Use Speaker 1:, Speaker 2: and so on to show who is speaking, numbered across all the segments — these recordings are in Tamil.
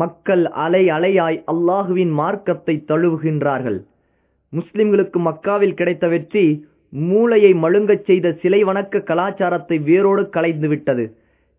Speaker 1: மக்கள் அலை அலையாய் அல்லாஹுவின் மார்க்கத்தை தழுவுகின்றார்கள். முஸ்லிம்களுக்கு மக்காவில் கிடைத்த வெற்றி மூளையை மழுங்கச் செய்த சிலை வணக்க கலாச்சாரத்தை வேரோடு களைந்துவிட்டது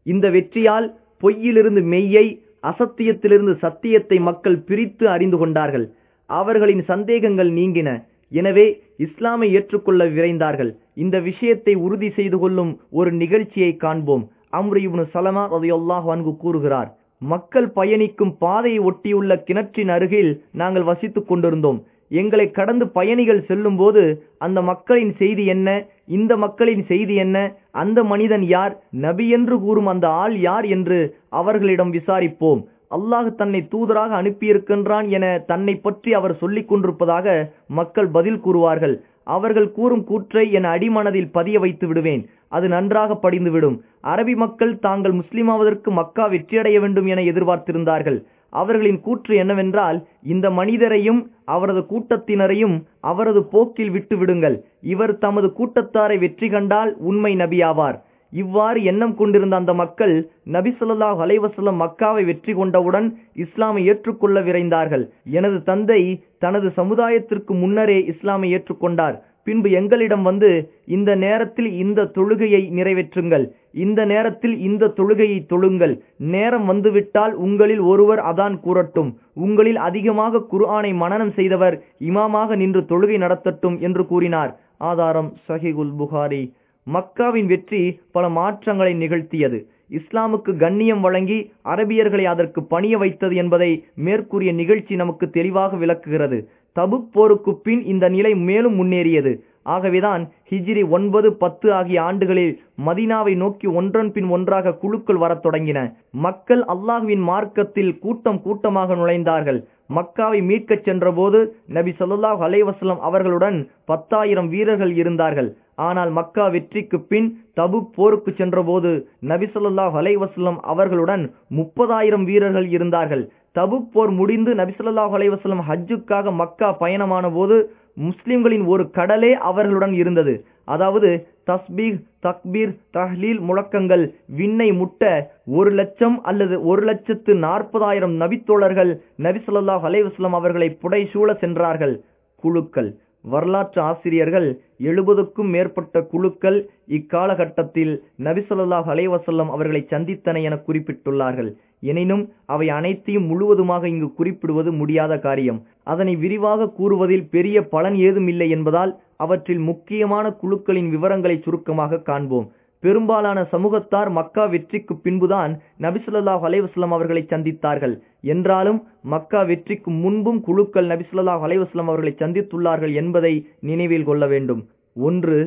Speaker 1: இந்த வெற்றியால் பொய்யிலிருந்து மெய்யை அசத்தியத்திலிருந்து சத்தியத்தை மக்கள் பிரித்து அறிந்து கொண்டார்கள். அவர்களின் சந்தேகங்கள் நீங்கின. எனவே இஸ்லாமை ஏற்றுக்கொள்ள விரைந்தார்கள். இந்த விஷயத்தை உறுதி செய்து கொள்ளும் ஒரு நிகழ்ச்சியை காண்போம். அம்ரு சலமா ரதியுல்லாஹ் அன்கு கூறுகிறார் மக்கள் பயணிக்கும் பாதையை ஒட்டியுள்ள கிணற்றின் அருகில் நாங்கள் வசித்துக் கொண்டிருந்தோம். எங்களை கடந்து பயணிகள் செல்லும் போது அந்த மக்களின் செய்தி என்ன? இந்த மக்களின் செய்தி என்ன? அந்த மனிதன் யார்? நபி என்று கூறும் அந்த ஆள் யார் என்று அவர்களிடம் விசாரிப்போம். அல்லாஹ் தன்னை தூதராக அனுப்பியிருக்கின்றான் என தன்னை பற்றி அவர் சொல்லிக் கொண்டிருப்பதாக மக்கள் பதில் கூறுவார்கள். அவர்கள் கூறும் கூற்றை என் அடிமனதில் பதிய வைத்து விடுவேன். அது நன்றாக படிந்துவிடும். அரபி மக்கள் தாங்கள் முஸ்லிமாவதற்கு மக்கா வெற்றியடைய வேண்டும் என எதிர்பார்த்திருந்தார்கள். அவர்களின் கூற்று என்னவென்றால் இந்த மனிதரையும் அவரது கூட்டத்தினரையும் அவரது போக்கில் விட்டு விடுங்கள். இவர் தமது கூட்டத்தாரை வெற்றி கண்டால் உண்மை நபியாவார். இவ்வாறு எண்ணம் கொண்டிருந்த அந்த மக்கள் நபி சொல்லாஹ் அலைவசல்லம் மக்காவை வெற்றி கொண்டவுடன் இஸ்லாமை ஏற்றுக்கொள்ள விரைந்தார்கள். எனது தந்தை தனது சமுதாயத்திற்கு முன்னரே இஸ்லாமை ஏற்றுக்கொண்டார். பின்பு எங்களிடம் வந்து இந்த நேரத்தில் இந்த தொழுகையை நிறைவேற்றுங்கள். இந்த நேரத்தில் இந்த தொழுகையை தொழுங்கள். நேரம் வந்துவிட்டால் உங்களில் ஒருவர் அதான் கூறட்டும். உங்களில் அதிகமாக குர்ஆனை மனனம் செய்தவர் இமாமாக நின்று தொழுகை நடத்தட்டும் என்று கூறினார். ஆதாரம் சஹிகுல் புகாரி. மக்காவின் வெற்றி பல மாற்றங்களை நிகழ்த்தியது. இஸ்லாமுக்கு கண்ணியம் வழங்கி அரபியர்களை அதற்கு பணிய வைத்தது என்பதை மேற்கூறிய நிகழ்ச்சி நமக்கு தெளிவாக விளக்குகிறது. தபுக் போருக்கு பின் இந்த நிலை மேலும் முன்னேறியது. ஆகவேதான் ஹிஜ்ரி ஒன்பது பத்து ஆகிய ஆண்டுகளில் மதினாவை நோக்கி ஒன்றன் பின் ஒன்றாக குழுக்கள் வரத் தொடங்கின. மக்கள் அல்லாஹுவின் மார்க்கத்தில் கூட்டம் கூட்டமாக நுழைந்தார்கள். மக்காவை மீட்கச் சென்றபோது நபி சொல்லாஹ் அலைவாஸ்லம் அவர்களுடன் பத்தாயிரம் வீரர்கள் இருந்தார்கள். ஆனால் மக்கா வெற்றிக்கு பின் தபுக் போருக்கு சென்றபோது நபி சொல்லாஹ் அலைவாஸ்லம் அவர்களுடன் முப்பதாயிரம் வீரர்கள் இருந்தார்கள். தபுக் போர் முடிந்து நபிசல்லாஹ் அலைவாஸ்லம் ஹஜ்ஜுக்காக மக்கா பயணமான போது முஸ்லிம்களின் ஒரு கடலே அவர்களுடன் இருந்தது. அதாவது தஸ்பீக் தக்பீர் தஹ்லீல் முழக்கங்கள் விண்ணை முட்ட ஒரு லட்சம் அல்லது ஒரு லட்சத்து நாற்பதாயிரம் நபித்தோழர்கள் நபிசல்லாஹ் அலைவாஸ்லம் அவர்களை புடைசூழ சென்றார்கள். குழுக்கள். வரலாற்று ஆசிரியர்கள் எழுபதுக்கும் மேற்பட்ட குழுக்கள் இக்காலகட்டத்தில் நபிசல்லாஹ் அலைவசல்லம் அவர்களை சந்தித்தன என குறிப்பிட்டுள்ளார்கள். எனினும் அவை அனைத்தையும் முழுவதுமாக இங்கு குறிப்பிடுவது முடியாத காரியம். அதனை விரிவாக கூறுவதில் பெரிய பலன் ஏதும் இல்லை என்பதால் அவற்றில் முக்கியமான குழுக்களின் விவரங்களை சுருக்கமாக காண்போம். பெரும்பாலான சமூகத்தார் மக்கா வெற்றிக்கு பின்புதான் நபிசுல்லா அலைவாஸ்லாம் அவர்களை சந்தித்தார்கள். என்றாலும் மக்கா வெற்றிக்கு முன்பும் குழுக்கள் நபிசுல்லாஹ் அலைவாஸ்லாம் அவர்களை சந்தித்துள்ளார்கள் என்பதை நினைவில் கொள்ள வேண்டும். ஒன்று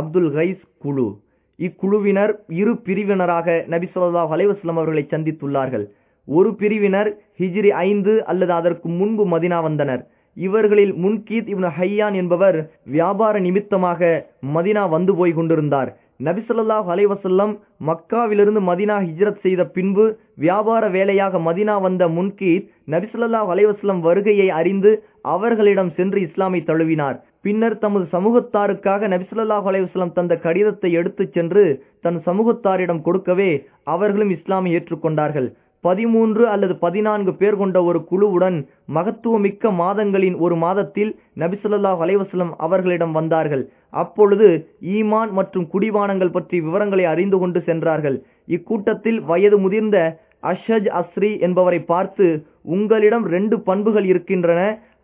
Speaker 1: அப்துல் கைஸ் குழு. இக்குழுவினர் இரு பிரிவினராக நபி சொல்லாஹ் அலைவாஸ்லம் அவர்களை சந்தித்துள்ளார்கள். ஒரு பிரிவினர் ஹிஜ்ரி ஐந்து அல்லது அதற்கு முன்பு மதினா வந்தனர். இவர்களில் முன்கீத் இப்னு ஹையான் என்பவர் வியாபார நிமித்தமாக மதினா வந்து போய் கொண்டிருந்தார். நபிசல்லாஹ் அலைவசல்லம் மக்காவிலிருந்து மதினா ஹிஜ்ரத் செய்த பின்பு வியாபார வேலையாக மதினா வந்த முன்கீத் நபிசல்லாஹ் அலைவசல்லம் வருகையை அறிந்து அவர்களிடம் சென்று இஸ்லாமை தழுவினார். பின்னர் தமது சமூகத்தாருக்காக நபிசல்லாஹ் அலைவாஸ்லம் தந்த கடிதத்தை எடுத்துச் சென்று தன் சமூகத்தாரிடம் கொடுக்கவே அவர்களும் இஸ்லாமை ஏற்றுக்கொண்டார்கள். பதிமூன்று அல்லது பதினான்கு பேர் கொண்ட ஒரு குழுவுடன் மகத்துவமிக்க மாதங்களின் ஒரு மாதத்தில் நபிசுல்லாஹ் அலைவாஸ்லம் அவர்களிடம் வந்தார்கள். அப்பொழுது ஈமான் மற்றும் குடிவானங்கள் பற்றி விவரங்களை அறிந்து கொண்டு சென்றார்கள். இக்கூட்டத்தில் வயது முதிர்ந்த அஷஜ் அஸ்ரி என்பவரை பார்த்து உங்களிடம் ரெண்டு பண்புகள் இருக்கின்றன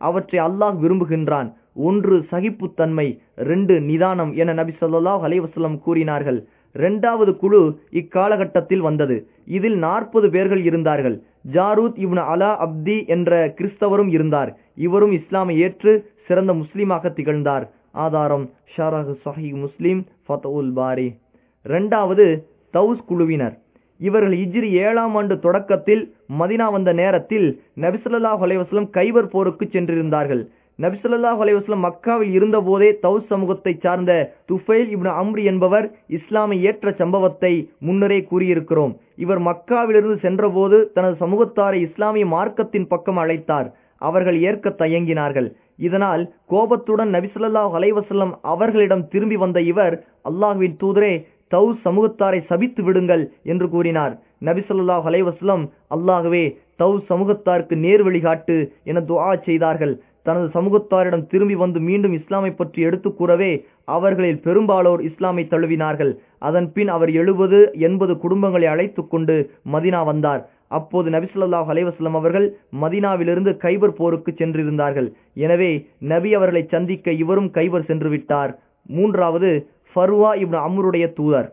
Speaker 1: அவற்றை அல்லாஹ் விரும்புகின்றான். ஒன்று சகிப்புத்தன்மை ரெண்டு நிதானம் என நபி சொல்லாஹ் அலைவசல்லம் கூறினார்கள். இரண்டாவது குழு இக்காலகட்டத்தில் வந்தது. இதில் நாற்பது பேர்கள் இருந்தார்கள். ஜாரூத் இப்னு அலா அப்தி என்ற கிறிஸ்தவரும் இருந்தார். இவரும் இஸ்லாமை ஏற்று சிறந்த முஸ்லீமாக திகழ்ந்தார். ஆதாரம் ஷாரஹ் சஹி முஸ்லீம் ஃபத்தவுல் பாரி. இரண்டாவது தௌஸ் குழுவினர். இவர்கள் இஜ்ரி ஏழாம் ஆண்டு தொடக்கத்தில் மதினா வந்த நேரத்தில் நபிசல்லாஹ் அலைவாஸ்லம் கைவர் போருக்கு சென்றிருந்தார்கள். நபிசல்லாஹ் அலைவாஸ்லம் மக்காவில் இருந்தபோதே தௌஸ் சமூகத்தை சார்ந்த துஃபைல் இப்னு அம்ரி என்பவர் இஸ்லாமை ஏற்ற சம்பவத்தை முன்னரே கூறியிருக்கிறோம். இவர் மக்காவிலிருந்து சென்றபோது தனது சமூகத்தாரை இஸ்லாமிய மார்க்கத்தின் பக்கம் அழைத்தார். அவர்கள் ஏற்க தயங்கினார்கள். இதனால் கோபத்துடன் நபிசல்லாஹ் அலைவசல்லம் அவர்களிடம் திரும்பி வந்த இவர் அல்லாஹுவின் தூதரே தௌஸ் சமூகத்தாரை சபித்து விடுங்கள் என்று கூறினார். நபிசல்லாஹ் அலைவாஸ்லம் அல்லாகவே தவ் சமூகத்தாருக்கு நேர் வழிகாட்டு என துவா செய்தார்கள். தனது சமூகத்தாரிடம் திரும்பி வந்து மீண்டும் இஸ்லாமை பற்றி எடுத்து கூறவே அவர்களில் பெரும்பாலோர் இஸ்லாமை தழுவினார்கள். அதன்பின் அவர் எழுபது எண்பது குடும்பங்களை அழைத்து கொண்டு மதினா வந்தார். அப்போது நபிசுல்லாஹ் அலைவாஸ்லம் அவர்கள் மதினாவிலிருந்து கைபர் போருக்கு சென்றிருந்தார்கள். எனவே நபி அவர்களை சந்திக்க இவரும் கைபர் சென்று விட்டார். மூன்றாவது ஃபர்வா இப்னு அம்ருடைய தூதர்.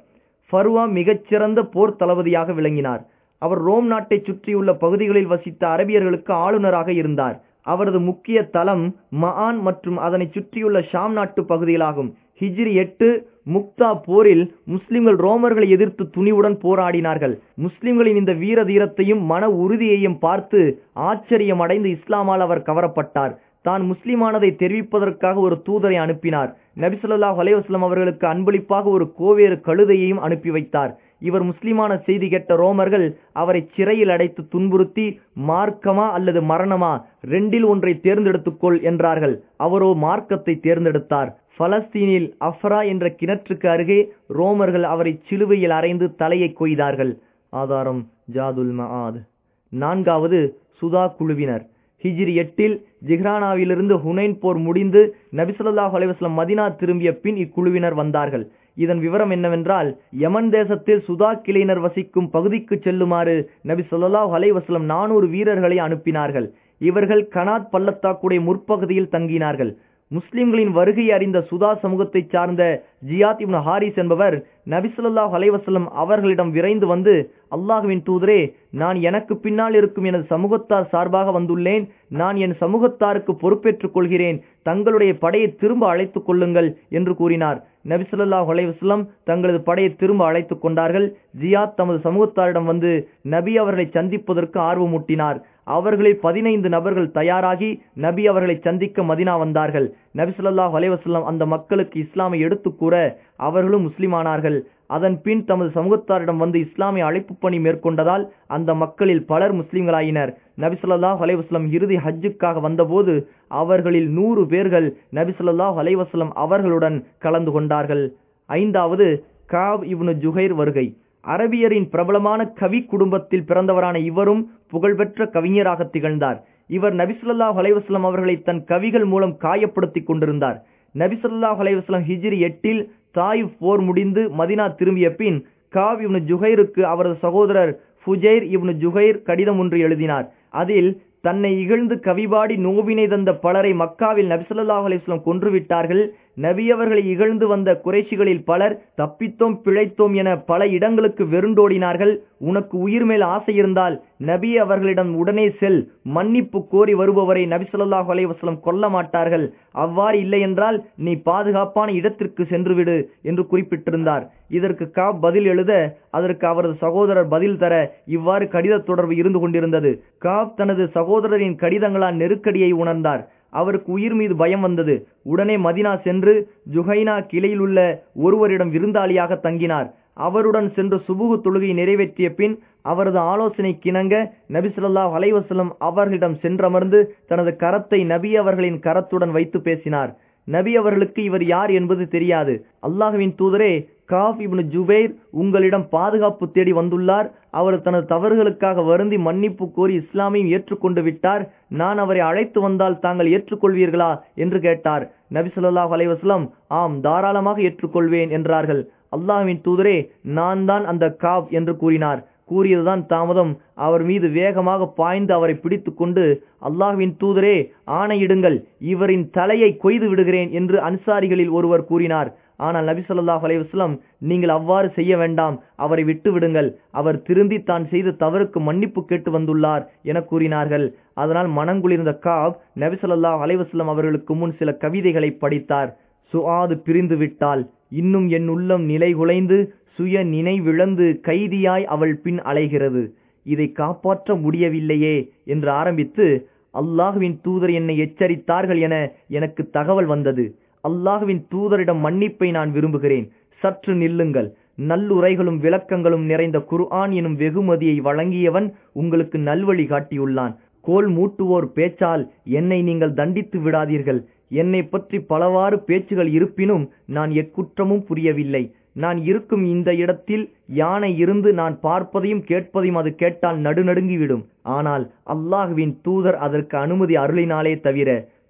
Speaker 1: ஃபர்வா மிகச்சிறந்த போர் தளபதியாக விளங்கினார். அவர் ரோம் நாட்டைச் சுற்றியுள்ள பகுதிகளில் வசித்த அரபியர்களுக்கு ஆளுநராக இருந்தார். அவரது முக்கிய தளம் மஆன் மற்றும் அதனை சுற்றியுள்ள ஷாம் நாட்டு பகுதிகளாகும். ஹிஜ்ரி எட்டு முக்தா போரில் முஸ்லிம்கள் ரோமர்களை எதிர்த்து துணிவுடன் போராடினார்கள். முஸ்லிம்களின் இந்த வீர தீரத்தையும் மன உறுதியையும் பார்த்து ஆச்சரியம் அடைந்து இஸ்லாமால் அவர் கவரப்பட்டார். தான் முஸ்லிமானதை தெரிவிப்பதற்காக ஒரு தூதரை அனுப்பினார். நபிசல்லா அலைவாஸ்லாம் அவர்களுக்கு அன்பளிப்பாக ஒரு கோவேறு கழுதையையும் அனுப்பி வைத்தார். இவர் முஸ்லிமான செய்தி கேட்ட ரோமர்கள் அவரை சிறையில் அடைத்து துன்புறுத்தி மார்க்கமா அல்லது மரணமா? ரெண்டில் ஒன்றை தேர்ந்தெடுத்துக்கொள் என்றார்கள். அவரோ மார்க்கத்தை தேர்ந்தெடுத்தார். பலஸ்தீனில் அஃப்ரா என்ற கிணற்றுக்கு அருகே ரோமர்கள் அவரை சிலுவையில் அரைந்து தலையை கொய்தார்கள். ஆதாரம் ஜாதுல் மஆத். நான்காவது சுதா குழுவினர். ஹிஜ்ரி எட்டில் ஜிஹ்ரானாவிலிருந்து ஹுனைன் போர் முடிந்து நபிசுல்லாஹ் அலைவாஸ்லம் மதினா திரும்பிய பின் இக்குழுவினர் வந்தார்கள். இதன் விவரம் என்னவென்றால் யமன் தேசத்தில் சுதா கிளையினர் வசிக்கும் பகுதிக்கு செல்லுமாறு நபி சொல்லாஹ் அலைவாஸ்லம் நானூறு வீரர்களை அனுப்பினார்கள். இவர்கள் கனாத் பள்ளத்தாக்குடைய முற்பகுதியில் தங்கினார்கள். முஸ்லிம்களின் வருகையை அறிந்த சுதா சமூகத்தைச் சார்ந்த ஜியாத் இப்னு ஹாரிஸ் என்பவர் நபிசுல்லாஹ் அலைவசல்லம் அவர்களிடம் விரைந்து வந்து அல்லாஹுவின் தூதரே நான் எனக்கு பின்னால் இருக்கும் எனது சமூகத்தார் சார்பாக வந்துள்ளேன். நான் என் சமூகத்தாருக்கு பொறுப்பேற்றுக் கொள்கிறேன். தங்களுடைய படையை திரும்ப அழைத்துக் கொள்ளுங்கள் என்று கூறினார். நபிசுல்லாஹ் அலைவாஸ்லம் தங்களது படையை திரும்ப அழைத்துக் கொண்டார்கள். ஜியாத் தமது சமூகத்தாரிடம் வந்து நபி அவர்களை சந்திப்பதற்கு ஆர்வமூட்டினார். அவர்களில் பதினைந்து நபர்கள் தயாராகி நபி அவர்களை சந்திக்க மதினா வந்தார்கள். நபி சொல்லாஹ் அந்த மக்களுக்கு இஸ்லாமை எடுத்து கூற அவர்களும் முஸ்லிமானார்கள். அதன் பின் தமது சமூகத்தாரிடம் வந்து இஸ்லாமிய அழைப்பு பணி மேற்கொண்டதால் அந்த மக்களில் பலர் முஸ்லிம்களாயினர். நபிசல்லாஹ் அலைவாஸ்லம் இறுதி ஹஜ்ஜுக்காக வந்தபோது அவர்களில் நூறு பேர்கள் நபிசுல்லாஹ் அலைவாஸ்லம் அவர்களுடன் கலந்து கொண்டார்கள். ஐந்தாவது காவ் இப்னு ஜுஹைர் வருகை. அரபியரின் பிரபலமான கவி குடும்பத்தில் பிறந்தவரான இவரும் புகழ்பெற்ற கவிஞராக திகழ்ந்தார். இவர் நபிசுல்லா அலைவாஸ்லாம் அவர்களை தன் கவிகள் மூலம் காயப்படுத்தி கொண்டிருந்தார். நபிசுல்லா அலைவாஸ்லாம் ஹிஜ்ரி எட்டில் தாயிப் போர் முடிந்து மதினா திரும்பிய பின் காவ் இவனு ஜுஹைருக்கு அவரது சகோதரர் ஃபுஜைர் இவனு ஜுஹைர் கடிதம் ஒன்று எழுதினார். அதில் தன்னை இகழ்ந்து கவிபாடி நோவினை தந்த பலரை மக்காவில் நபிசல்லாஹ் அலிஸ்லாம் கொன்றுவிட்டார்கள் நபி அவர்களை இகழ்ந்து வந்த குறைச்சிகளில் பலர் தப்பித்தோம் பிழைத்தோம் என பல இடங்களுக்கு வெருண்டோடினார்கள் உனக்கு உயிர் மேல் ஆசை இருந்தால் நபி அவர்களிடம் உடனே செல். மன்னிப்பு கோரி வருபவரை நபி சொல்லாஹு அலைவாஸ்லம் கொல்ல மாட்டார்கள். அவ்வாறு இல்லை என்றால் நீ பாதுகாப்பான இடத்திற்கு சென்றுவிடு என்று குறிப்பிட்டிருந்தார். இதற்கு கா பதில் எழுத அதற்கு அவரது சகோதரர் பதில் தர இவ்வாறு கடித தொடர்பு இருந்து கொண்டிருந்தது. காப் தனது சகோதரரின் கடிதங்களால் நெருக்கடியை உணர்ந்தார். அவருக்கு உயிர் மீது பயம் வந்தது. உடனே மதினா சென்று ஜுஹைனா கிளையில் உள்ள ஒருவரிடம் விருந்தாளியாக தங்கினார். அவருடன் சென்று சுபுகு தொழுகை நிறைவேற்றிய பின் அவரது ஆலோசனை கிணங்க நபி அலைவசலம் அவர்களிடம் சென்றமர்ந்து தனது கரத்தை நபி அவர்களின் கரத்துடன் வைத்து பேசினார். நபி அவர்களுக்கு இவர் யார் என்பது தெரியாது. அல்லாஹுவின் தூதரே காஃப் இப்னு ஜுபைர் உங்களிடம் பாதுகாப்பு தேடி வந்துள்ளார். அவர் தனது தவறுகளுக்காக வருந்தி மன்னிப்பு கோரி இஸ்லாமையும் ஏற்றுக்கொண்டு விட்டார். நான் அவரை அழைத்து வந்தால் தாங்கள் ஏற்றுக்கொள்வீர்களா? என்று கேட்டார். நபி சொல்லாஹ் அலைவாஸ்லாம் ஆம் தாராளமாக ஏற்றுக்கொள்வேன் என்றார்கள். அல்லாஹின் தூதரே நான் தான் அந்த காப் என்று கூறினார். கூறியதுதான் தாமதம். அவர் மீது வேகமாக பாய்ந்து அவரை பிடித்து கொண்டு அல்லாஹுவின் தூதரே ஆணையிடுங்கள் இவரின் தலையை கொய்து விடுகிறேன் என்று அன்சாரிகளில் ஒருவர் கூறினார். ஆனால் நபி சொல்லாஹ் அலைவாஸ்லாம் நீங்கள் அவ்வாறு செய்ய வேண்டாம் அவரை விட்டு விடுங்கள். அவர் திருந்தி தான் செய்த தவறுக்கு மன்னிப்பு கேட்டு வந்துள்ளார் என கூறினார்கள். அதனால் மனங்குளிர்ந்த காப் நபி சொல்லாஹ் அலைவாஸ்லாம் அவர்களுக்கு முன் சில கவிதைகளை படித்தார். சுஹாது பிரிந்து விட்டால் இன்னும் என் உள்ளம் நிலை குலைந்து சுய நினைவிழந்து கைதியாய் அவள் பின் அலைகிறது. இதை காப்பாற்ற முடியவில்லையே என்று ஆரம்பித்து அல்லாஹுவின் தூதர் என்னை எச்சரித்தார்கள் என எனக்கு தகவல் வந்தது. அல்லாஹுவின் தூதரிடம் மன்னிப்பை நான் விரும்புகிறேன். சற்று நில்லுங்கள். நல்லுரைகளும் விளக்கங்களும் நிறைந்த குர்ஆன் எனும் வெகுமதியை வழங்கியவன் உங்களுக்கு நல்வழி காட்டியுள்ளான். கோல் மூட்டுவோர் பேச்சால் என்னை நீங்கள் தண்டித்து விடாதீர்கள். என்னை பற்றி பலவாறு பேச்சுகள் இருப்பினும் நான் எக்குற்றமும் புரியவில்லை. நான் இருக்கும் இந்த இடத்தில் யானை இருந்து நான் பார்ப்பதையும் கேட்பதையும் அது கேட்டால் நடுநடுங்கிவிடும். ஆனால் அல்லாஹுவின் தூதர் அதற்கு அனுமதி அருளினாலே தவிர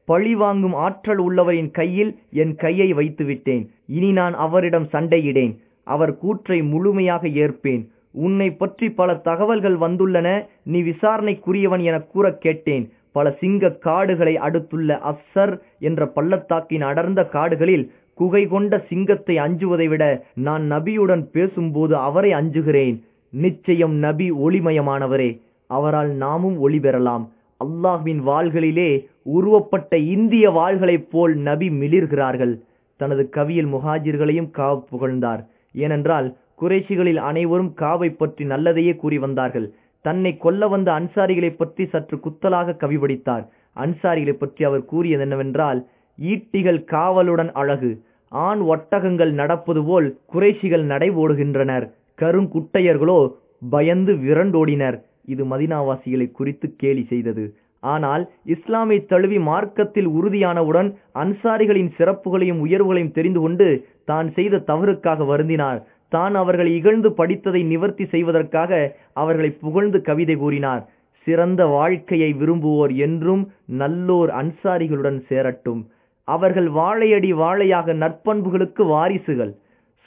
Speaker 1: பழி வாங்கும் ஆற்றல் உள்ளவரின் கையில் என் கையை வைத்துவிட்டேன். இனி நான் அவரிடம் சண்டையிடேன். அவர் கூற்றை முழுமையாக ஏற்பேன். உன்னை பற்றி பல தகவல்கள் வந்துள்ளன. நீ விசாரணைக்குரியவன் என கூறக் கேட்டேன். பல சிங்க காடுகளை அடுத்துள்ள அஸ்ஸர் என்ற பள்ளத்தாக்கின் அடர்ந்த காடுகளில் குகை கொண்ட சிங்கத்தை அஞ்சுவதை விட நான் நபியுடன் பேசும்போது அவரை அஞ்சுகிறேன். நிச்சயம் நபி ஒளிமயமானவரே. அவரால் நாமும் ஒளி பெறலாம். அல்லாஹ்வின் வாள்களிலே உருவப்பட்ட இந்திய வாள்களைப் போல் நபி மிளிர்கிறார்கள். தனது கவியில் முஹாஜிர்களையும் காவ் புகழ்ந்தார். ஏனென்றால் குறைஷிகளில் அனைவரும் காவை பற்றி நல்லதையே கூறி வந்தார்கள். தன்னை கொல்ல வந்த அன்சாரிகளை பற்றி சற்று குத்தலாக கவி படித்தார் அன்சாரிகளை பற்றி அவர் கூறியது என்னவென்றால் ஈட்டிகள் காவலுடன் அழகு. ஆண் ஒட்டகங்கள் நடப்பது போல் குறைஷிகள் நடை ஓடுகின்றனர். கருங்குட்டையர்களோ பயந்து விரண்டோடினர். இது மதினாவாசிகளை குறித்து கேலி செய்தது. ஆனால் இஸ்லாமை தழுவி மார்க்கத்தில் உறுதியானவுடன் அன்சாரிகளின் சிறப்புகளையும் உயர்வுகளையும் தெரிந்து கொண்டு தான் செய்த தவறுக்காக வருந்தினார். தான் அவர்களை இகழ்ந்து படித்ததை நிவர்த்தி செய்வதற்காக அவர்களை புகழ்ந்து கவிதை கூறினார். சிறந்த வாழ்க்கையை விரும்புவோர் என்றும் நல்லோர் அன்சாரிகளுடன் சேரட்டும். அவர்கள் வாழையடி வாழையாக நற்பண்புகளுக்கு வாரிசுகள்.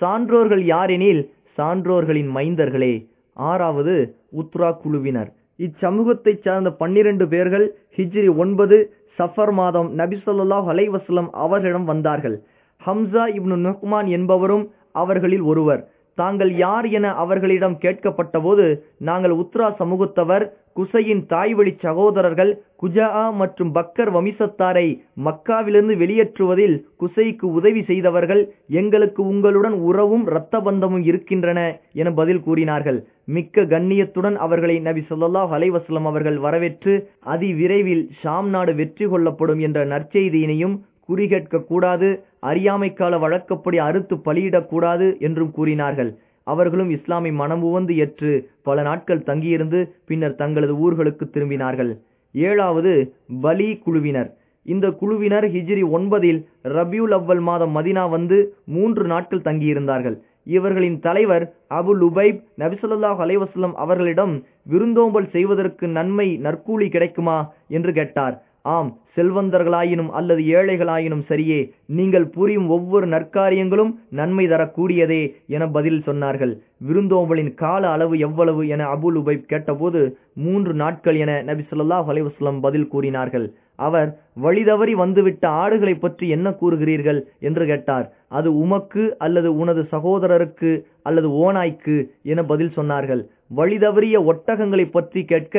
Speaker 1: சான்றோர்கள் யாரெனில் சான்றோர்களின் மைந்தர்களே. ஆறாவது உத்ரா குழுவினர். இச்சமூகத்தைச் சார்ந்த பன்னிரண்டு பேர்கள் ஹிஜ்ரி ஒன்பது சஃபர் மாதம் நபி சொல்லாஹ் அலைவசலம் அவர்களிடம் வந்தார்கள். ஹம்சா இப்னு நுஹ்மான் என்பவரும் அவர்களில் ஒருவர். தாங்கள் யார் என அவர்களிடம் கேட்கப்பட்டபோது நாங்கள் உத்ரா சமூகத்தவர் குசையின் தாய்வழி சகோதரர்கள் குஜா மற்றும் பக்கர் வம்சத்தாரை மக்காவிலிருந்து வெளியேற்றுவதில் குசைக்கு உதவி செய்தவர்கள் எங்களுக்கு உங்களுடன் உறவும் இரத்த பந்தமும் இருக்கின்றன என பதில் கூறினார்கள். மிக்க கண்ணியத்துடன் அவர்களை நபி சொல்லாஹ் அலைவாஸ்லம் அவர்கள் வரவேற்று அதி விரைவில் ஷாம் நாடு வெற்றி கொள்ளப்படும் என்ற நற்செய்தியினையும் குறிகேட்க கூடாது அறியாமைக்கால வழக்கப்படி அறுத்து பலியிடக்கூடாது என்றும் கூறினார்கள். அவர்களும் இஸ்லாமை மனமுவந்து ஏற்று பல நாட்கள் தங்கியிருந்து பின்னர் தங்களது ஊர்களுக்கு திரும்பினார்கள். ஏழாவது பலி குழுவினர். இந்த குழுவினர் ஹிஜ்ரி ஒன்பதில் ரபியுல் அவ்வல் மாதம் மதினா வந்து மூன்று நாட்கள் தங்கியிருந்தார்கள். இவர்களின் தலைவர் அபு லுபைப் நபிசல்லாஹ் அலைவாஸ்லம் அவர்களிடம் விருந்தோம்பல் செய்வதற்கு நன்மை நற்கூலி கிடைக்குமா? என்று கேட்டார். ஆம் செல்வந்தர்களாயினும் அல்லது ஏழைகளாயினும் சரியே நீங்கள் புரியும் ஒவ்வொரு நற்காரியங்களும் நன்மை தரக்கூடியதே என பதில் சொன்னார்கள். விருந்தோம்பலின் கால அளவு எவ்வளவு என அபுல் உபைப் கேட்டபோது மூன்று நாட்கள் என நபி சொல்லாஹ் அலைவாஸ்லம் பதில் கூறினார்கள். அவர் வழிதவறி வந்துவிட்ட ஆடுகளை பற்றி என்ன கூறுகிறீர்கள்? என்று கேட்டார். அது உமக்கு அல்லது உனது சகோதரருக்கு அல்லது ஓநாய்க்கு என பதில் சொன்னார்கள். வழிதவறிய ஒட்டகங்களை பற்றி கேட்க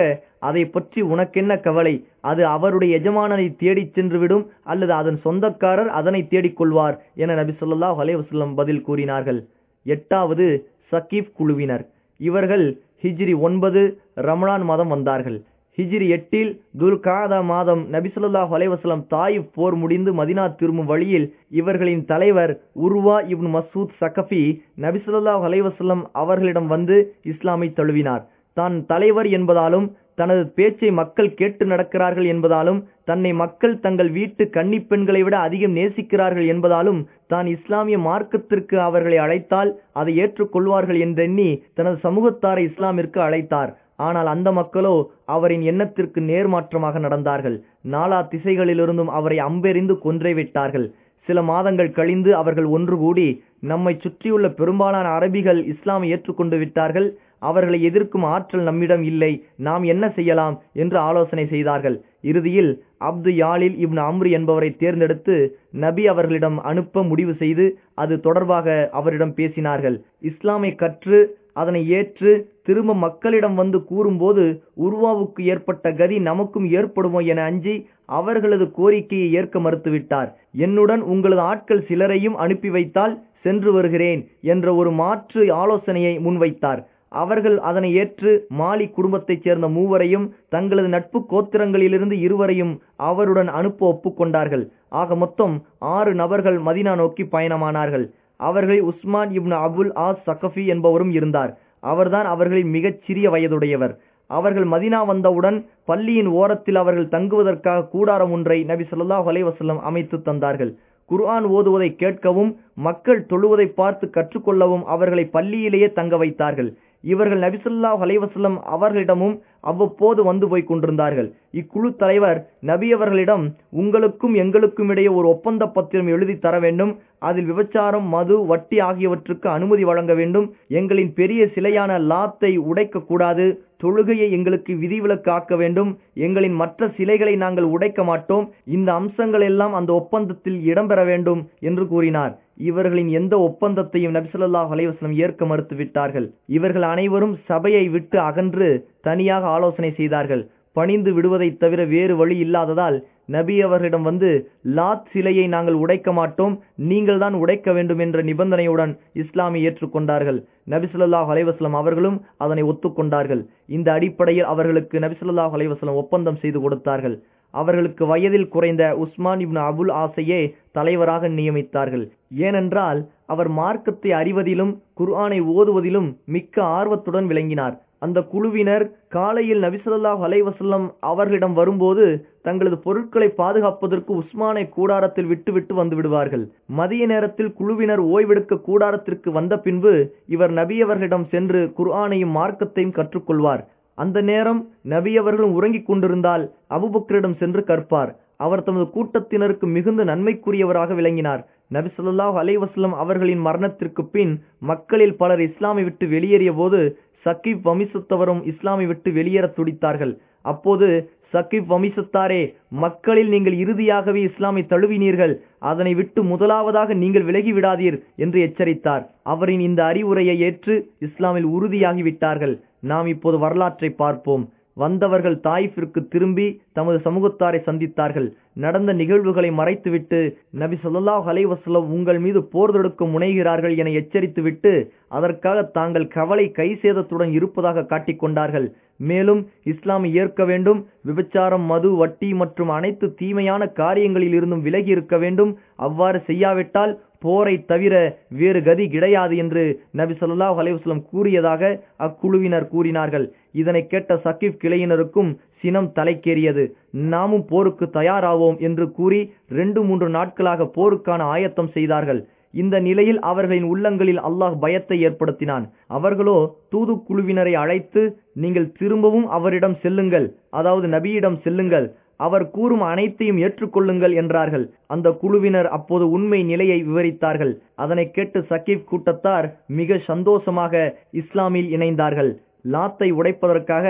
Speaker 1: அதை பற்றி உனக்கென்ன கவலை? அது அவருடைய எஜமானனை தேடிச் சென்றுவிடும் அல்லது அதன் சொந்தக்காரர் அதனை தேடிக்கொள்வார் என நபி சொல்லாஹ் அலைவசல்லம் பதில் கூறினார்கள். எட்டாவது சக்கீப் குழுவினர். இவர்கள் ஹிஜ்ரி ஒன்பது ரமலான் மாதம் வந்தார்கள். ஹிஜ்ரி எட்டில் துல் காதா மாதம் நபிசுல்லாஹ் அலைவாஸ்லாம் தாயிப் போர் முடிந்து மதினா திரும்பும் வழியில் இவர்களின் தலைவர் உருவா இப்னு மசூத் சகஃபி நபிசுல்லாஹ் அலைவாஸ்லம் அவர்களிடம் வந்து இஸ்லாமை தழுவினார். தான் தலைவர் என்பதாலும் தனது பேச்சை மக்கள் கேட்டு நடக்கிறார்கள் என்பதாலும் தன்னை மக்கள் தங்கள் வீட்டு கன்னி பெண்களை விட அதிகம் நேசிக்கிறார்கள் என்பதாலும் தான் இஸ்லாமிய மார்க்கத்திற்கு அவர்களை அழைத்தால் அதை ஏற்றுக்கொள்வார்கள் என்றெண்ணி தனது சமூகத்தாரை இஸ்லாமிற்கு அழைத்தார். ஆனால் அந்த மக்களோ அவரின் எண்ணத்திற்கு நேர்மாற்றமாக நடந்தார்கள். நாலா திசைகளிலிருந்தும் அவரை அம்பெறிந்து கொன்றை விட்டார்கள். சில மாதங்கள் கழிந்து அவர்கள் ஒன்று கூடி நம்மை சுற்றியுள்ள பெரும்பாலான அரபிகள் இஸ்லாமை ஏற்றுக்கொண்டு விட்டார்கள். அவர்களை எதிர்க்கும் ஆற்றல் நம்மிடம் இல்லை. நாம் என்ன செய்யலாம்? என்று ஆலோசனை செய்தார்கள். இறுதியில் அப்து யாலில் இப்னு அம்ரு என்பவரை தேர்ந்தெடுத்து நபி அவர்களிடம் அனுப்ப முடிவு செய்து அது தொடர்பாக அவரிடம் பேசினார்கள். இஸ்லாமை கற்று அதனை ஏற்று திரும்ப மக்களிடம் வந்து கூறும்போது உருவாவுக்கு ஏற்பட்ட கதி நமக்கும் ஏற்படுமோ என அஞ்சி அவர்களது கோரிக்கையை ஏற்க மறுத்துவிட்டார். என்னுடன் உங்களது ஆட்கள் சிலரையும் அனுப்பி வைத்தால் சென்று வருகிறேன் என்ற ஒரு மாற்று ஆலோசனையை முன்வைத்தார். அவர்கள் அதனை ஏற்று மாலி குடும்பத்தைச் சேர்ந்த மூவரையும் தங்களது நட்பு கோத்திரங்களிலிருந்து இருவரையும் அவருடன் அனுப்ப ஒப்புக்கொண்டார்கள். ஆக மொத்தம் ஆறு நபர்கள் மதினா நோக்கி பயணமானார்கள். அவர்களில் Usman ibn Abul As Thaqafi என்பவரும் இருந்தார். அவர்தான் அவர்களில் மிகச் சிறிய வயதுடையவர். அவர்கள் மதினா வந்தவுடன் பள்ளியின் ஓரத்தில் அவர்கள் தங்குவதற்காக கூடாரம் ஒன்றை நபி சொல்லாஹ் அலைவசல்லம் அமைத்து தந்தார்கள். குர்ஆன் ஓதுவதை கேட்கவும் மக்கள் தொழுவதை பார்த்து கற்றுக்கொள்ளவும் அவர்களை பள்ளியிலேயே தங்க வைத்தார்கள். இவர்கள் நபிசுல்லாஹ் அலைவசல்லம் அவர்களிடமும் அவ்வப்போது வந்து போய் கொண்டிருந்தார்கள். இக்குழு தலைவர் நபி அவர்களிடம் உங்களுக்கும் எங்களுக்கும் இடையே ஒரு ஒப்பந்த பத்திரம் எழுதி தர வேண்டும். அதில் விபச்சாரம் மது வட்டி ஆகியவற்றுக்கு அனுமதி வழங்க வேண்டும். எங்களின் பெரிய சிலையான லாத்தை உடைக்க கூடாது. தொழுகையை எங்களுக்கு விதிவிலக்கு ஆக்க வேண்டும். எங்களின் மற்ற சிலைகளை நாங்கள் உடைக்க மாட்டோம். இந்த அம்சங்கள் எல்லாம் அந்த ஒப்பந்தத்தில் இடம்பெற வேண்டும் என்று கூறினார். இவர்களின் எந்த ஒப்பந்தத்தையும் நபிசல்லா அலைவாஸ்லம் ஏற்க மறுத்துவிட்டார்கள். இவர்கள் அனைவரும் சபையை விட்டு அகன்று தனியாக ஆலோசனை செய்தார்கள். பணிந்து விடுவதைத் தவிர வேறு வழி இல்லாததால் நபி அவர்களிடம் வந்து லாத் சிலையை நாங்கள் உடைக்க மாட்டோம் நீங்கள் தான் உடைக்க வேண்டும் என்ற நிபந்தனையுடன் இஸ்லாமை ஏற்றுக்கொண்டார்கள். நபிசுல்லாஹ் அலைவாஸ்லம் அவர்களும் அதனை ஒத்துக்கொண்டார்கள். இந்த அடிப்படையில் அவர்களுக்கு நபிசுல்லாஹ் அலைவாஸ்லம் ஒப்பந்தம் செய்து கொடுத்தார்கள். அவர்களுக்கு வயதில் குறைந்த உஸ்மான் இப்னு அபுல் ஆசையே தலைவராக நியமித்தார்கள். ஏனென்றால் அவர் மார்க்கத்தை அறிவதிலும் குர்ஆனை ஓதுவதிலும் மிக்க ஆர்வத்துடன் விளங்கினார். அந்த குழுவினர் காலையில் நபிசல்லாஹ் அலைவசல்லம் அவர்களிடம் வரும்போது தங்களது பொருட்களை பாதுகாப்பதற்கு உஸ்மானை கூடாரத்தில் விட்டுவிட்டு வந்து விடுவார்கள். மதிய நேரத்தில் குழுவினர் ஓய்வெடுக்க கூடாரத்திற்கு வந்த பின்பு இவர் நபியவர்களிடம் சென்று குர்ஆனையும் மார்க்கத்தையும் கற்றுக்கொள்வார். அந்த நேரம் நபியவர்களும் உறங்கிக் கொண்டிருந்தால் அபுபக்கரிடம் சென்று கற்பார். அவர் தமது கூட்டத்தினருக்கு மிகுந்த நன்மைக்குரியவராக விளங்கினார். நபி சொல்லாஹ் அலைவாஸ்லம் அவர்களின் மரணத்திற்கு பின் மக்களில் பலர் இஸ்லாமை விட்டு வெளியேறிய போது சக்கீப் வம்சத்தவரும் இஸ்லாமை விட்டு வெளியேற துடித்தார்கள். அப்போது சக்கீப் வம்சத்தாரே மக்களில் நீங்கள் இறுதியாகவே இஸ்லாமை தழுவினீர்கள். அதனை விட்டு முதலாவதாக நீங்கள் விலகி விடாதீர் என்று எச்சரித்தார். அவரின் இந்த அறிவுரையை ஏற்று இஸ்லாமில் உறுதியாகிவிட்டார்கள். நாம் இப்போது வரலாற்றை பார்ப்போம். வந்தவர்கள் தாயிஃபிற்கு திரும்பி தமது சமூகத்தாரை சந்தித்தார்கள். நடந்த நிகழ்வுகளை மறைத்துவிட்டு நபி சொல்லாஹ் அலைவசலம் உங்கள் மீது போர் தொடுக்க முனைகிறார்கள் என எச்சரித்துவிட்டு அதற்காக தாங்கள் கவலை கை சேதத்துடன் இருப்பதாக காட்டிக்கொண்டார்கள் மேலும் இஸ்லாமை ஏற்க வேண்டும் விபச்சாரம் மது வட்டி மற்றும் அனைத்து தீமையான காரியங்களில் இருந்தும் விலகி இருக்க வேண்டும். அவ்வாறு செய்யாவிட்டால் போரை தவிர வேறு கதி கிடையாது என்று நபி சொல்லாஹ் அலைவாஸ்லம் கூறியதாக அக்குழுவினர் கூறினார்கள். இதனை கேட்ட சக்கீப் கிளையினருக்கும் சினம் தலைக்கேறியது. நாமும் போருக்கு தயாராவோம் என்று கூறி ரெண்டு மூன்று நாட்களாக போருக்கான ஆயத்தம் செய்தார்கள். இந்த நிலையில் அவர்களின் உள்ளங்களில் அல்லாஹ் பயத்தை ஏற்படுத்தினான். அவர்களோ தூதுக்குழுவினரை அழைத்து நீங்கள் திரும்பவும் அவரிடம் செல்லுங்கள். அதாவது நபியிடம் செல்லுங்கள். அவர் கூறும் அனைத்தையும் ஏற்றுக்கொள்ளுங்கள் என்றார்கள். அந்த குழுவினர் அப்போது உண்மை நிலையை விவரித்தார்கள். அதனை கேட்டு சக்கீப் கூட்டத்தார் மிக சந்தோஷமாக இஸ்லாமில் இணைந்தார்கள். லாத்தை உடைப்பதற்காக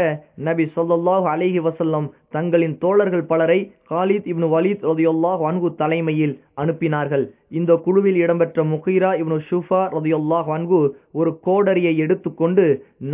Speaker 1: நபி சொல்லாஹு அலிஹி வசல்லம் தங்களின் தோழர்கள் பலரை காலித் இப்னு வலித் ரதியுல்லாஹ் வன்கு தலைமையில் அனுப்பினார்கள். இந்த குழுவில் இடம்பெற்ற முஹீரா இப்னு ஷூஃபா ரதியுல்லாஹ் வான்கு ஒரு கோடரியை எடுத்துக்கொண்டு